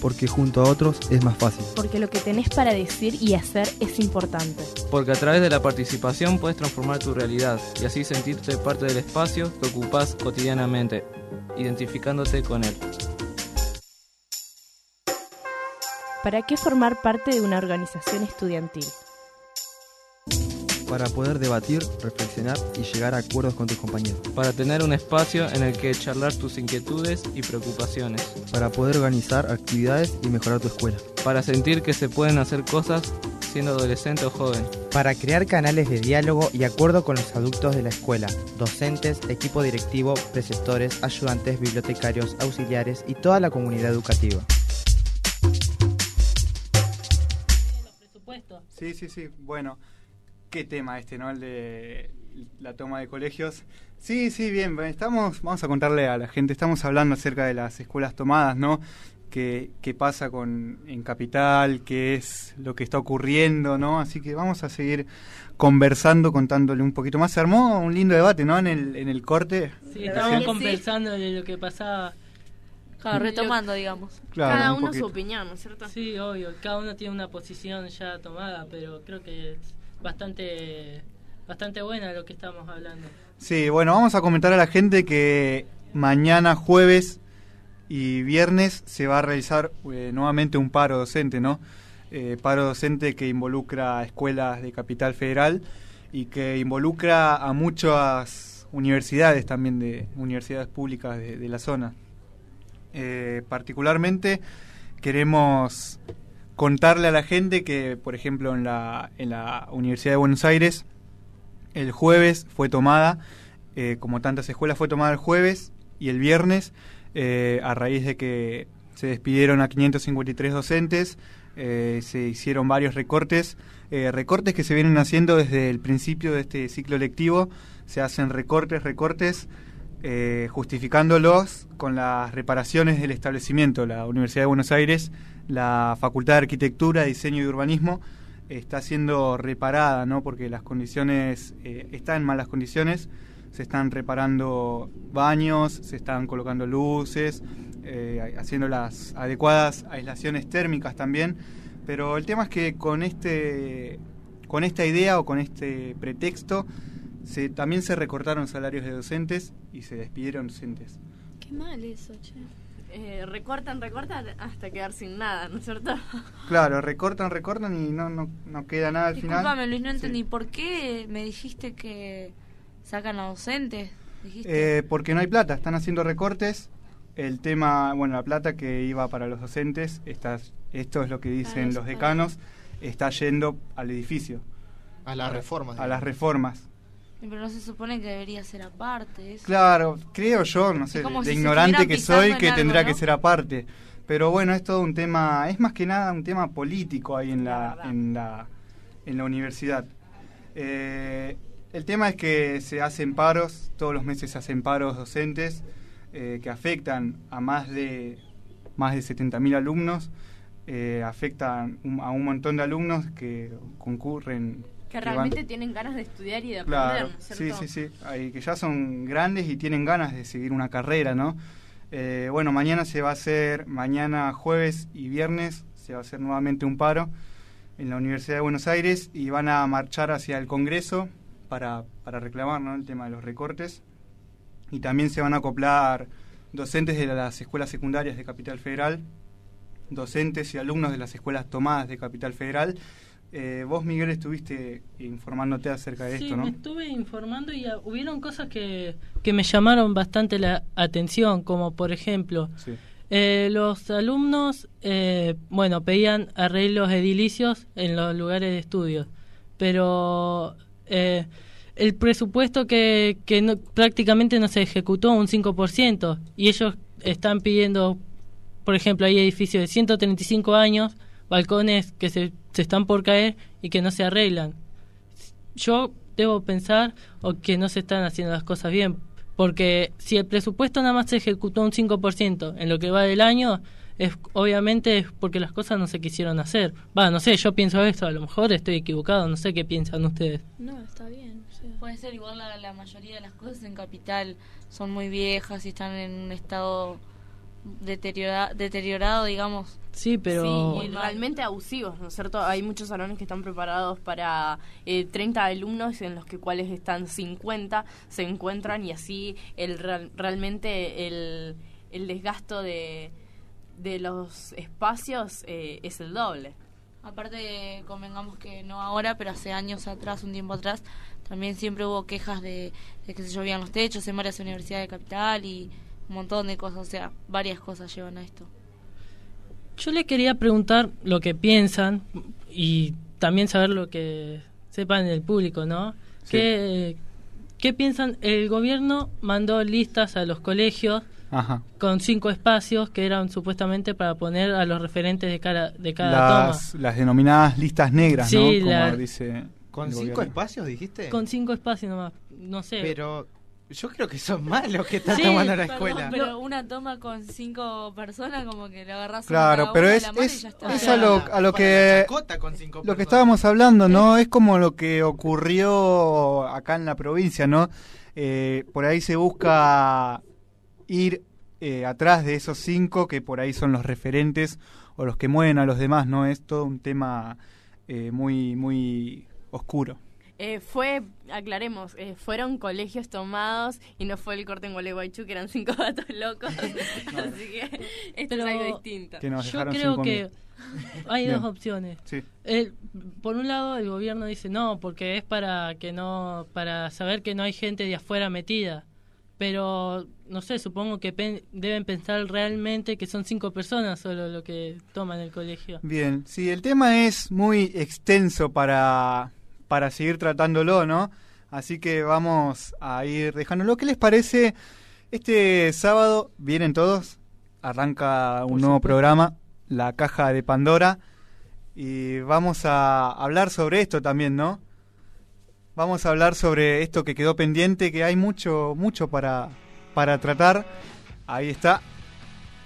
[SPEAKER 9] Porque junto a otros es más fácil.
[SPEAKER 5] Porque lo que tenés para decir y hacer es importante.
[SPEAKER 10] Porque a través de la participación puedes transformar tu realidad y así sentirte parte del espacio que ocupás cotidianamente, identificándote con él.
[SPEAKER 5] ¿Para qué formar parte de una organización estudiantil?
[SPEAKER 9] Para poder debatir, reflexionar y llegar a acuerdos con tus compañeros.
[SPEAKER 10] Para tener un espacio en el que charlar tus inquietudes y preocupaciones.
[SPEAKER 9] Para poder organizar actividades y mejorar tu escuela.
[SPEAKER 10] Para sentir que se pueden hacer cosas siendo adolescente o joven.
[SPEAKER 3] Para crear canales de diálogo y acuerdo con los adultos de la escuela, docentes, equipo directivo, preceptores, ayudantes, bibliotecarios, auxiliares y toda la comunidad educativa.
[SPEAKER 1] Sí, sí, sí. Bueno, qué tema este, ¿no? El de la toma de colegios. Sí, sí, bien. Estamos, vamos a contarle a la gente. Estamos hablando acerca de las escuelas tomadas, ¿no? Qué, qué pasa con en capital, qué es lo que está ocurriendo, ¿no? Así que vamos a seguir conversando, contándole un poquito más. Se armó un lindo debate, ¿no? En el, en el corte.
[SPEAKER 11] Sí, estábamos conversando de lo que pasaba.
[SPEAKER 4] Claro, retomando, digamos.
[SPEAKER 1] Claro,
[SPEAKER 5] Cada
[SPEAKER 1] un
[SPEAKER 5] uno
[SPEAKER 1] poquito.
[SPEAKER 5] su opinión, ¿no es cierto?
[SPEAKER 11] Sí, obvio, cada uno tiene una posición ya tomada, pero creo que es bastante, bastante buena lo que estamos hablando.
[SPEAKER 1] Sí, bueno, vamos a comentar a la gente que mañana jueves y viernes se va a realizar eh, nuevamente un paro docente, ¿no? Eh, paro docente que involucra a escuelas de Capital Federal y que involucra a muchas universidades también, de universidades públicas de, la zona. Eh, particularmente queremos contarle a la gente que, por ejemplo, en la, en la Universidad de Buenos Aires, el jueves fue tomada, eh, como tantas escuelas, fue tomada el jueves y el viernes, eh, a raíz de que se despidieron a 553 docentes, eh, se hicieron varios recortes, recortes que se vienen haciendo desde el principio de este ciclo lectivo, se hacen recortes, recortes, justificándolos con las reparaciones del establecimiento, la Universidad de Buenos Aires, la Facultad de Arquitectura, Diseño y Urbanismo, está siendo reparada, ¿no? Porque las condiciones eh, están en malas condiciones, se están reparando baños, se están colocando luces, eh, haciendo las adecuadas aislaciones térmicas también, pero el tema es que con este con esta idea o con este pretexto también se recortaron salarios de docentes y se despidieron docentes.
[SPEAKER 6] Qué mal eso, che.
[SPEAKER 5] Eh, recortan, recortan hasta quedar sin nada, ¿no es cierto?
[SPEAKER 1] Claro, recortan, recortan y no, no, no queda nada al
[SPEAKER 4] Disculpame,
[SPEAKER 1] final.
[SPEAKER 4] Luis, no
[SPEAKER 1] Sí.
[SPEAKER 4] entendí. ¿Por qué me dijiste que sacan a docentes? Dijiste.
[SPEAKER 1] Eh, porque no hay plata, están haciendo recortes. El tema, bueno, la plata que iba para los docentes, está, esto es lo que dicen los decanos, está yendo al edificio.
[SPEAKER 3] A las reformas,
[SPEAKER 1] A las reformas.
[SPEAKER 4] Pero no se supone que debería ser aparte. eso.
[SPEAKER 1] Claro, creo yo, no sé, de
[SPEAKER 4] si
[SPEAKER 1] ignorante que soy, que
[SPEAKER 4] algo,
[SPEAKER 1] tendrá
[SPEAKER 4] ¿no?
[SPEAKER 1] que ser aparte. Pero bueno, es todo un tema, es más que nada un tema político ahí en la, en la, en la universidad. Eh, el tema es que se hacen paros, todos los meses se hacen paros docentes eh, que afectan a más de más de 70.000 alumnos, eh, afectan un- a un montón de alumnos que concurren.
[SPEAKER 5] Que
[SPEAKER 1] van-
[SPEAKER 5] realmente tienen ganas de estudiar y de aprender,
[SPEAKER 1] Claro,
[SPEAKER 5] ¿no es
[SPEAKER 1] sí, sí, sí, que ya son grandes y tienen ganas de seguir una carrera, ¿no? Eh, bueno, mañana se va a hacer, mañana jueves y viernes se va a hacer nuevamente un paro en la Universidad de Buenos Aires y van a marchar hacia el Congreso para, para reclamar ¿no? el tema de los recortes y también se van a acoplar docentes de las escuelas secundarias de Capital Federal, docentes y alumnos de las escuelas tomadas de Capital Federal. Eh, vos, Miguel, estuviste informándote acerca de
[SPEAKER 11] Sí,
[SPEAKER 1] esto, ¿no?
[SPEAKER 11] me estuve informando y ah, hubieron cosas que, que me llamaron bastante la atención, como por ejemplo,
[SPEAKER 1] Sí.
[SPEAKER 11] eh, los alumnos, eh, bueno, pedían arreglos edilicios en los lugares de estudio, pero eh, el presupuesto que, que no- prácticamente no se ejecutó, un 5%, y ellos están pidiendo, por ejemplo, hay edificios de 135 años, balcones que se, se están por caer y que no se arreglan yo debo pensar o que no se están haciendo las cosas bien. Porque si el presupuesto nada más se ejecutó un 5% en lo que va del año, es obviamente es porque las cosas no se quisieron hacer. Va, no sé, yo pienso esto, a lo mejor estoy equivocado, no sé qué piensan ustedes.
[SPEAKER 6] No, está bien. sea.
[SPEAKER 4] Puede ser igual la, la mayoría de las cosas en Capital son muy viejas y están en un estado deteriora- deteriorado, digamos.
[SPEAKER 11] Sí, pero...
[SPEAKER 5] Sí, y realmente abusivos, ¿no es cierto? Hay muchos salones que están preparados para eh, 30 alumnos en los que cuales están 50, se encuentran y así el real- realmente el, el desgasto de, de los espacios eh, es el doble.
[SPEAKER 4] Aparte, convengamos que no ahora, pero hace años atrás, un tiempo atrás, también siempre hubo quejas de, de que se llovían los techos en varias universidades de Capital y un montón de cosas, o sea, varias cosas llevan a esto.
[SPEAKER 11] Yo le quería preguntar lo que piensan y también saber lo que sepan el público, ¿no?
[SPEAKER 1] Sí.
[SPEAKER 11] ¿Qué, ¿Qué piensan? El gobierno mandó listas a los colegios
[SPEAKER 1] Ajá.
[SPEAKER 11] con cinco espacios que eran supuestamente para poner a los referentes de cada, de cada
[SPEAKER 1] Las, las denominadas listas negras,
[SPEAKER 11] Sí,
[SPEAKER 1] ¿no? Como
[SPEAKER 11] la-
[SPEAKER 1] dice.
[SPEAKER 3] ¿Con cinco
[SPEAKER 1] gobierno.
[SPEAKER 3] espacios dijiste?
[SPEAKER 11] Con cinco espacios nomás, no sé.
[SPEAKER 3] Pero yo creo que son más los que están
[SPEAKER 11] Sí,
[SPEAKER 3] tomando la
[SPEAKER 4] Perdón,
[SPEAKER 3] escuela.
[SPEAKER 4] pero una toma con cinco personas, como que le agarras
[SPEAKER 1] Claro, pero es, es, es a lo, a lo que lo que estábamos hablando, ¿no? Es como lo que ocurrió acá en la provincia, ¿no? Eh, por ahí se busca ir eh, atrás de esos cinco que por ahí son los referentes o los que mueven a los demás, ¿no? Es todo un tema eh, muy, muy oscuro.
[SPEAKER 5] Eh, fue, aclaremos, eh, fueron colegios tomados y no fue el corte en Gualeguaychú, que eran cinco gatos locos. Así que esto
[SPEAKER 11] Pero
[SPEAKER 5] es algo distinto.
[SPEAKER 1] Que nos
[SPEAKER 11] Yo creo que hay
[SPEAKER 1] Bien.
[SPEAKER 11] dos opciones.
[SPEAKER 1] Sí.
[SPEAKER 11] El- por un lado, el gobierno dice no, porque es para que no, para saber que no hay gente de afuera metida. Pero no sé, supongo que pen- deben pensar realmente que son cinco personas solo lo que toman el colegio.
[SPEAKER 1] Bien, sí, el tema es muy extenso para, para seguir tratándolo, ¿no? Así que vamos a ir dejándolo. ¿Qué les parece? Este sábado vienen todos, arranca un nuevo programa, La Caja de Pandora, y vamos a hablar sobre esto también, ¿no? Vamos a hablar sobre esto que quedó pendiente, que hay mucho, mucho para, para tratar. Ahí está.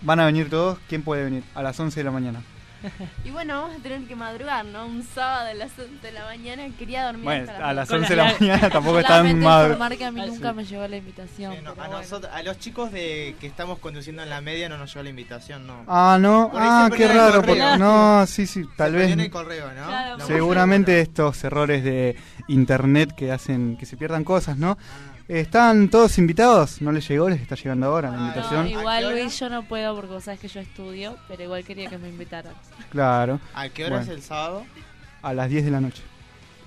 [SPEAKER 1] Van a venir todos. ¿Quién puede venir? A las 11 de la mañana.
[SPEAKER 5] Y bueno, vamos a tener que madrugar, ¿no? Un sábado a las 11 de la mañana quería dormir
[SPEAKER 1] Bueno,
[SPEAKER 5] hasta
[SPEAKER 1] a las
[SPEAKER 5] las
[SPEAKER 1] 11 de la mañana tampoco tan
[SPEAKER 4] Solamente
[SPEAKER 1] madru-
[SPEAKER 4] informar que a mí nunca me llegó la invitación.
[SPEAKER 3] No, a,
[SPEAKER 4] bueno.
[SPEAKER 3] nosotros, a los chicos de que estamos conduciendo en la media no nos llegó la invitación, no.
[SPEAKER 1] Ah, no,
[SPEAKER 3] Por
[SPEAKER 1] ah, qué raro. porque- no, sí, sí, tal
[SPEAKER 3] Se
[SPEAKER 1] vez.
[SPEAKER 3] en el correo, ¿no?
[SPEAKER 5] Claro,
[SPEAKER 1] Seguramente estos errores de internet que hacen que se pierdan cosas, ¿no? ¿Están todos invitados? ¿No les llegó? ¿Les está llegando ahora la
[SPEAKER 4] No,
[SPEAKER 1] invitación?
[SPEAKER 4] igual Luis yo no puedo porque vos sabés que yo estudio, pero igual quería que me invitaran.
[SPEAKER 1] Claro.
[SPEAKER 3] ¿A qué hora
[SPEAKER 1] Bueno,
[SPEAKER 3] es el sábado?
[SPEAKER 1] A las 10 de la noche.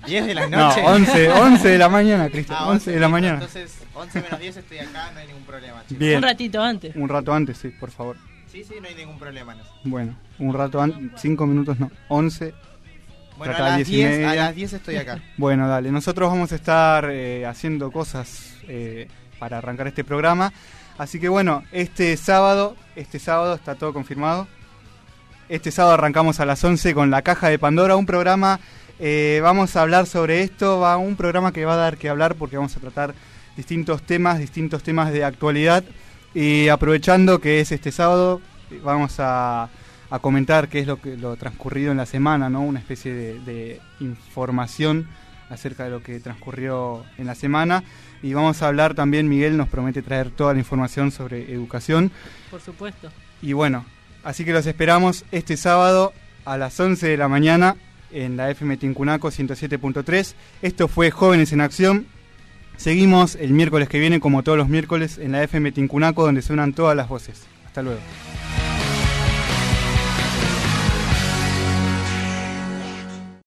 [SPEAKER 3] 10 de la
[SPEAKER 1] No,
[SPEAKER 3] noche.
[SPEAKER 1] 11, 11 de la mañana, Cristo.
[SPEAKER 3] Ah,
[SPEAKER 1] 11 de la mañana.
[SPEAKER 3] Entonces, 11 menos 10 estoy acá, no hay ningún problema, chicos.
[SPEAKER 1] Bien.
[SPEAKER 11] Un ratito antes.
[SPEAKER 1] Un rato antes, sí, por favor.
[SPEAKER 3] Sí, sí, no hay ningún problema en eso.
[SPEAKER 1] Bueno, un rato antes, 5 minutos no, 11.
[SPEAKER 3] Bueno, a las,
[SPEAKER 1] 10 y
[SPEAKER 3] 10, a
[SPEAKER 1] media.
[SPEAKER 3] las 10 estoy acá.
[SPEAKER 1] Bueno, dale, nosotros vamos a estar eh, haciendo cosas eh, para arrancar este programa. Así que bueno, este sábado, este sábado está todo confirmado. Este sábado arrancamos a las 11 con La Caja de Pandora, un programa, eh, vamos a hablar sobre esto, va un programa que va a dar que hablar porque vamos a tratar distintos temas, distintos temas de actualidad. Y aprovechando que es este sábado, vamos a, a comentar qué es lo que lo transcurrido en la semana, ¿no? Una especie de, de información acerca de lo que transcurrió en la semana. Y vamos a hablar también, Miguel nos promete traer toda la información sobre educación.
[SPEAKER 11] Por supuesto.
[SPEAKER 1] Y bueno, así que los esperamos este sábado a las 11 de la mañana en la FM Tincunaco 107.3. Esto fue Jóvenes en Acción. Seguimos el miércoles que viene, como todos los miércoles, en la FM Tincunaco, donde suenan todas las voces. Hasta luego.